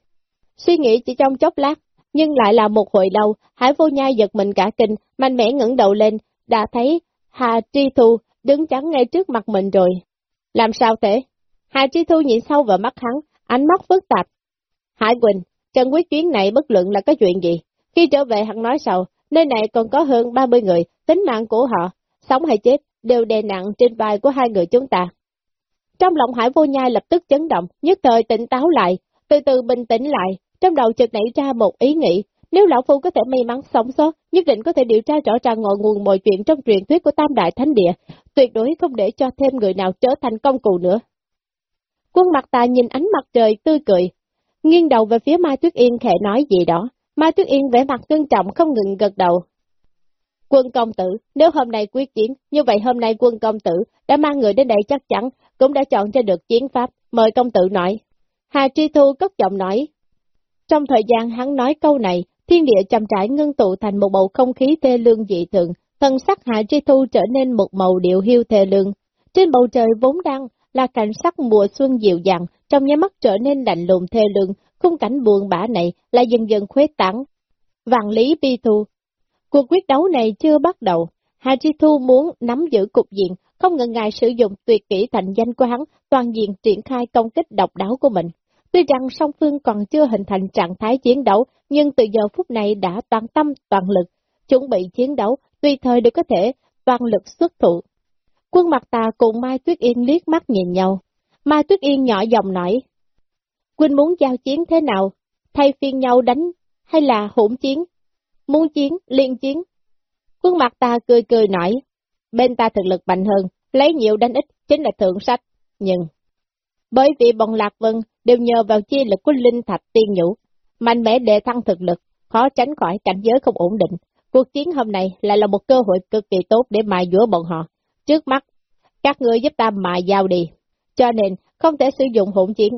Suy nghĩ chỉ trong chốc lát, nhưng lại là một hồi lâu, Hải vô nhai giật mình cả kinh, mạnh mẽ ngẩng đầu lên, đã thấy Hà Tri Thu đứng chắn ngay trước mặt mình rồi. Làm sao thế? Hà Tri Thu nhìn sâu vào mắt hắn, ánh mắt phức tạp. Hải Quỳnh, Trần quyết chuyến này bất luận là có chuyện gì. Khi trở về hắn nói sau, nơi này còn có hơn 30 người, tính mạng của họ, sống hay chết, đều đè nặng trên vai của hai người chúng ta. Trong lòng Hải vô nhai lập tức chấn động, nhất thời tỉnh táo lại, từ từ bình tĩnh lại, trong đầu chợt nảy ra một ý nghĩ, nếu Lão Phu có thể may mắn sống sót, nhất định có thể điều tra rõ ràng ngọn nguồn mọi chuyện trong truyền thuyết của Tam Đại Thánh Địa, tuyệt đối không để cho thêm người nào trở thành công cụ nữa. Quân mặt ta nhìn ánh mặt trời tươi cười, nghiêng đầu về phía Mai Tuyết Yên khẽ nói gì đó, Mai Tuyết Yên vẻ mặt ngưng trọng không ngừng gật đầu. Quân công tử, nếu hôm nay quyết chiến, như vậy hôm nay quân công tử đã mang người đến đây chắc chắn, cũng đã chọn cho được chiến pháp, mời công tử nói. Hà Tri Thu cất giọng nói. Trong thời gian hắn nói câu này, thiên địa trầm trải ngưng tụ thành một bầu không khí tê lương dị thường, thần sắc Hạ Tri Thu trở nên một màu điệu hiu thê lương. Trên bầu trời vốn đang là cảnh sắc mùa xuân dịu dàng, trong nháy mắt trở nên lạnh lùng thê lương, khung cảnh buồn bã này lại dần dần khuếch tán. Vạn lý bi thu. Cuộc quyết đấu này chưa bắt đầu, Hà Tri Thu muốn nắm giữ cục diện, không ngần ngại sử dụng tuyệt kỹ thành danh của hắn, toàn diện triển khai công kích độc đáo của mình. Tuy rằng song phương còn chưa hình thành trạng thái chiến đấu, nhưng từ giờ phút này đã toàn tâm toàn lực, chuẩn bị chiến đấu, tùy thời đều có thể toàn lực xuất thủ. Quân mặt tà cùng Mai Tuyết Yên liếc mắt nhìn nhau. Mai Tuyết Yên nhỏ giọng nói, Quynh muốn giao chiến thế nào? Thay phiên nhau đánh hay là hỗn chiến? Muốn chiến, liên chiến. Quân mặt ta cười cười nói, bên ta thực lực mạnh hơn, lấy nhiều đánh ít chính là thượng sách. Nhưng, bởi vì bọn Lạc Vân đều nhờ vào chi lực của linh thạch tiên nhũ, mạnh mẽ đề thăng thực lực, khó tránh khỏi cảnh giới không ổn định. Cuộc chiến hôm nay lại là một cơ hội cực kỳ tốt để mài dũa bọn họ. Trước mắt, các ngươi giúp ta mài giao đi. Cho nên, không thể sử dụng hỗn chiến.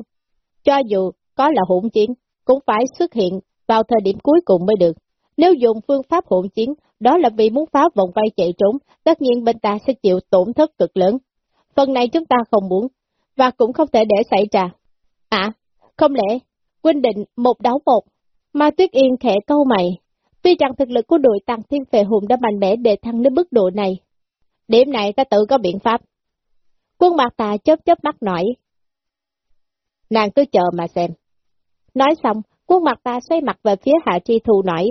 Cho dù có là hỗn chiến, cũng phải xuất hiện vào thời điểm cuối cùng mới được. Nếu dùng phương pháp hỗn chiến, đó là vì muốn phá vòng vây chạy trốn, tất nhiên bên ta sẽ chịu tổn thất cực lớn. Phần này chúng ta không muốn, và cũng không thể để xảy ra. À, không lẽ, quyết định một đấu một, mà Tuyết Yên khẽ câu mày. Tuy rằng thực lực của đội tăng thiên phệ hùng đã mạnh mẽ để thăng đến mức độ này. Điểm này ta tự có biện pháp. Quân mặt tà chớp chớp mắt nói. Nàng cứ chờ mà xem. Nói xong, quân mặt ta xoay mặt về phía Hạ Tri Thu nói.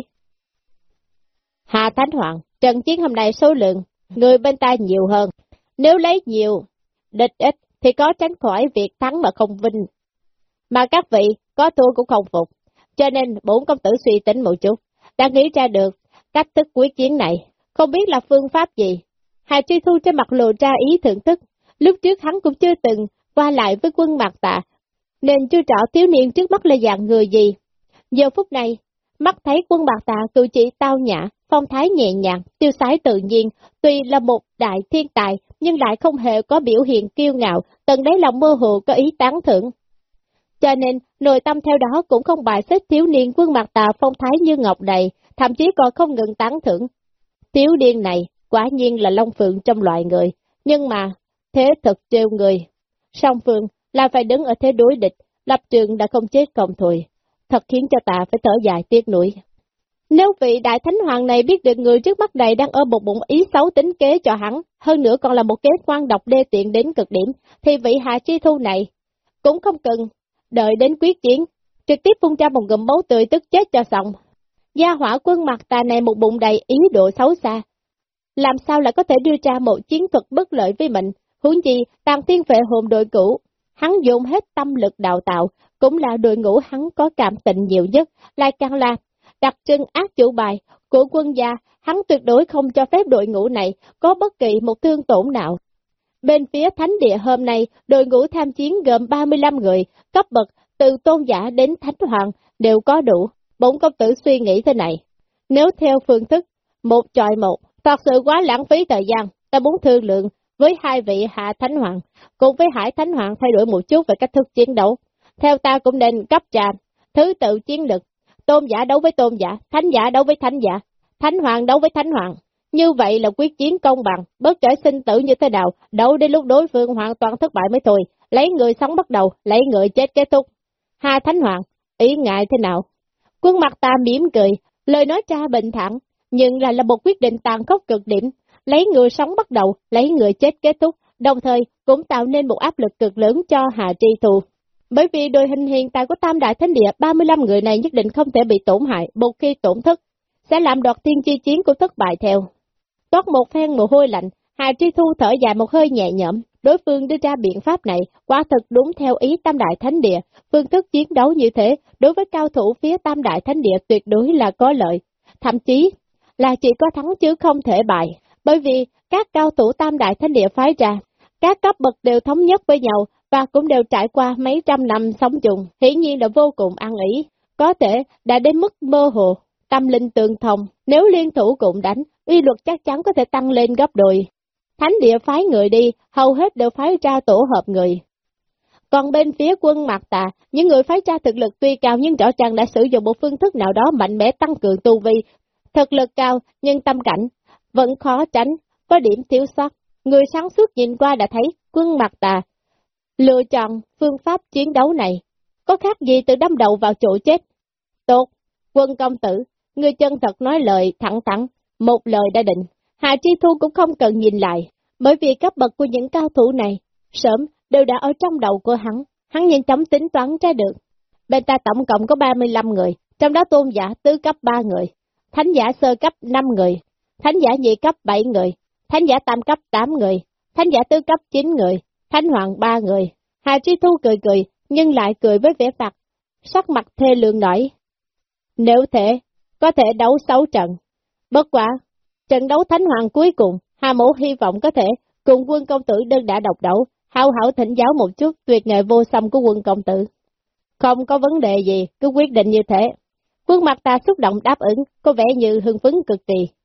Hạ Thánh Hoàng, trận chiến hôm nay số lượng, người bên ta nhiều hơn. Nếu lấy nhiều, địch ít, thì có tránh khỏi việc thắng mà không vinh. Mà các vị có thua cũng không phục. Cho nên bốn công tử suy tính một chút, đã nghĩ ra được cách thức quyết chiến này, không biết là phương pháp gì. Hà Truy Thu trên mặt lộ ra ý thưởng thức, lúc trước hắn cũng chưa từng qua lại với quân mặt tạ, nên chưa rõ thiếu niên trước mắt là dạng người gì. Giờ phút này, mắt thấy quân bạc tạ cử chỉ tao nhã, phong thái nhẹ nhàng, tiêu sái tự nhiên, tuy là một đại thiên tài, nhưng lại không hề có biểu hiện kiêu ngạo, tận đáy lòng mơ hồ có ý tán thưởng. Cho nên, nội tâm theo đó cũng không bài xích thiếu niên quân mặt tà phong thái như ngọc đầy, thậm chí còn không ngừng tán thưởng. Thiếu niên này, quả nhiên là long phượng trong loại người, nhưng mà, thế thật trêu người. Song phương là phải đứng ở thế đối địch, lập trường đã không chết cộng thùi, thật khiến cho ta phải thở dài tiếc nuối. Nếu vị đại thánh hoàng này biết được người trước mắt này đang ở một bụng ý xấu tính kế cho hắn, hơn nữa còn là một kế quan độc đê tiện đến cực điểm, thì vị hạ chi thu này cũng không cần đợi đến quyết chiến, trực tiếp phun ra một ngụm máu tươi tức chết cho xong. Gia hỏa quân mặt tà này một bụng đầy ý độ xấu xa. Làm sao lại có thể đưa ra một chiến thuật bất lợi với mình, huống chi tàn thiên vệ hồn đội cũ. Hắn dùng hết tâm lực đào tạo, cũng là đội ngũ hắn có cảm tình nhiều nhất, lại càng là đặc trưng ác chủ bài của quân gia, hắn tuyệt đối không cho phép đội ngũ này có bất kỳ một thương tổn nào. Bên phía thánh địa hôm nay, đội ngũ tham chiến gồm 35 người, cấp bậc từ tôn giả đến thánh hoàng đều có đủ. Bổn công tử suy nghĩ thế này, nếu theo phương thức một chọi một, thật sự quá lãng phí thời gian, ta muốn thương lượng với hai vị hạ thánh hoàng, cùng với hải thánh hoàng thay đổi một chút về cách thức chiến đấu. Theo ta cũng nên cấp trà, thứ tự chiến lực, tôn giả đấu với tôn giả, thánh giả đấu với thánh giả, thánh hoàng đấu với thánh hoàng. Như vậy là quyết chiến công bằng, bất kể sinh tử như thế nào, đấu đến lúc đối phương hoàn toàn thất bại mới thôi, lấy người sống bắt đầu, lấy người chết kết thúc. Hai thánh hoàng, ý ngại thế nào? Quân mặt ta mỉm cười, lời nói cha bình thản, nhưng lại là một quyết định tàn khốc cực điểm, lấy người sống bắt đầu, lấy người chết kết thúc, đồng thời cũng tạo nên một áp lực cực lớn cho Hà Tri Thù. Bởi vì đội hình hiện tại của Tam Đại Thánh Địa, 35 người này nhất định không thể bị tổn hại, một khi tổn thất, sẽ làm đoạt tiên chi chiến của thất bại theo. Toát một phen mồ hôi lạnh, Hà Tri Thu thở dài một hơi nhẹ nhõm, đối phương đưa ra biện pháp này, quả thực đúng theo ý Tam Đại Thánh Địa, phương thức chiến đấu như thế, đối với cao thủ phía Tam Đại Thánh Địa tuyệt đối là có lợi, thậm chí là chỉ có thắng chứ không thể bại, bởi vì các cao thủ Tam Đại Thánh Địa phái ra, các cấp bậc đều thống nhất với nhau, và cũng đều trải qua mấy trăm năm sống chung, hiển nhiên là vô cùng ăn ý, có thể đã đến mức mơ hồ, tâm linh tương thông, nếu liên thủ cùng đánh, uy luật chắc chắn có thể tăng lên gấp đôi. Thánh địa phái người đi, hầu hết đều phái ra tổ hợp người. Còn bên phía quân mặt tà, những người phái ra thực lực tuy cao nhưng rõ ràng đã sử dụng một phương thức nào đó mạnh mẽ tăng cường tu vi, thực lực cao nhưng tâm cảnh, vẫn khó tránh, có điểm thiếu sót. Người sáng suốt nhìn qua đã thấy quân mặt tà Lựa chọn phương pháp chiến đấu này, có khác gì từ đâm đầu vào chỗ chết? Tốt, quân công tử, người chân thật nói lời thẳng thẳng, một lời đã định. Hà Chi Thu cũng không cần nhìn lại, bởi vì cấp bậc của những cao thủ này, sớm đều đã ở trong đầu của hắn, hắn nhanh chóng tính toán ra được. bên ta tổng cộng có 35 người, trong đó tôn giả tứ cấp 3 người, thánh giả sơ cấp 5 người, thánh giả nhị cấp 7 người, thánh giả tam cấp 8 người, thánh giả tứ cấp 9 người, thánh hoàng 3 người. Hà Chi Thu cười cười, nhưng lại cười với vẻ mặt, sắc mặt thê lượng nổi. Nếu thể, có thể đấu 6 trận. Bất quả, trận đấu thánh hoàng cuối cùng, Hà Mẫu hy vọng có thể cùng quân công tử đơn đã độc đấu, hao hảo thỉnh giáo một chút tuyệt nghệ vô song của quân công tử. Không có vấn đề gì, cứ quyết định như thế. Quân mặt ta xúc động đáp ứng, có vẻ như hưng phấn cực kỳ.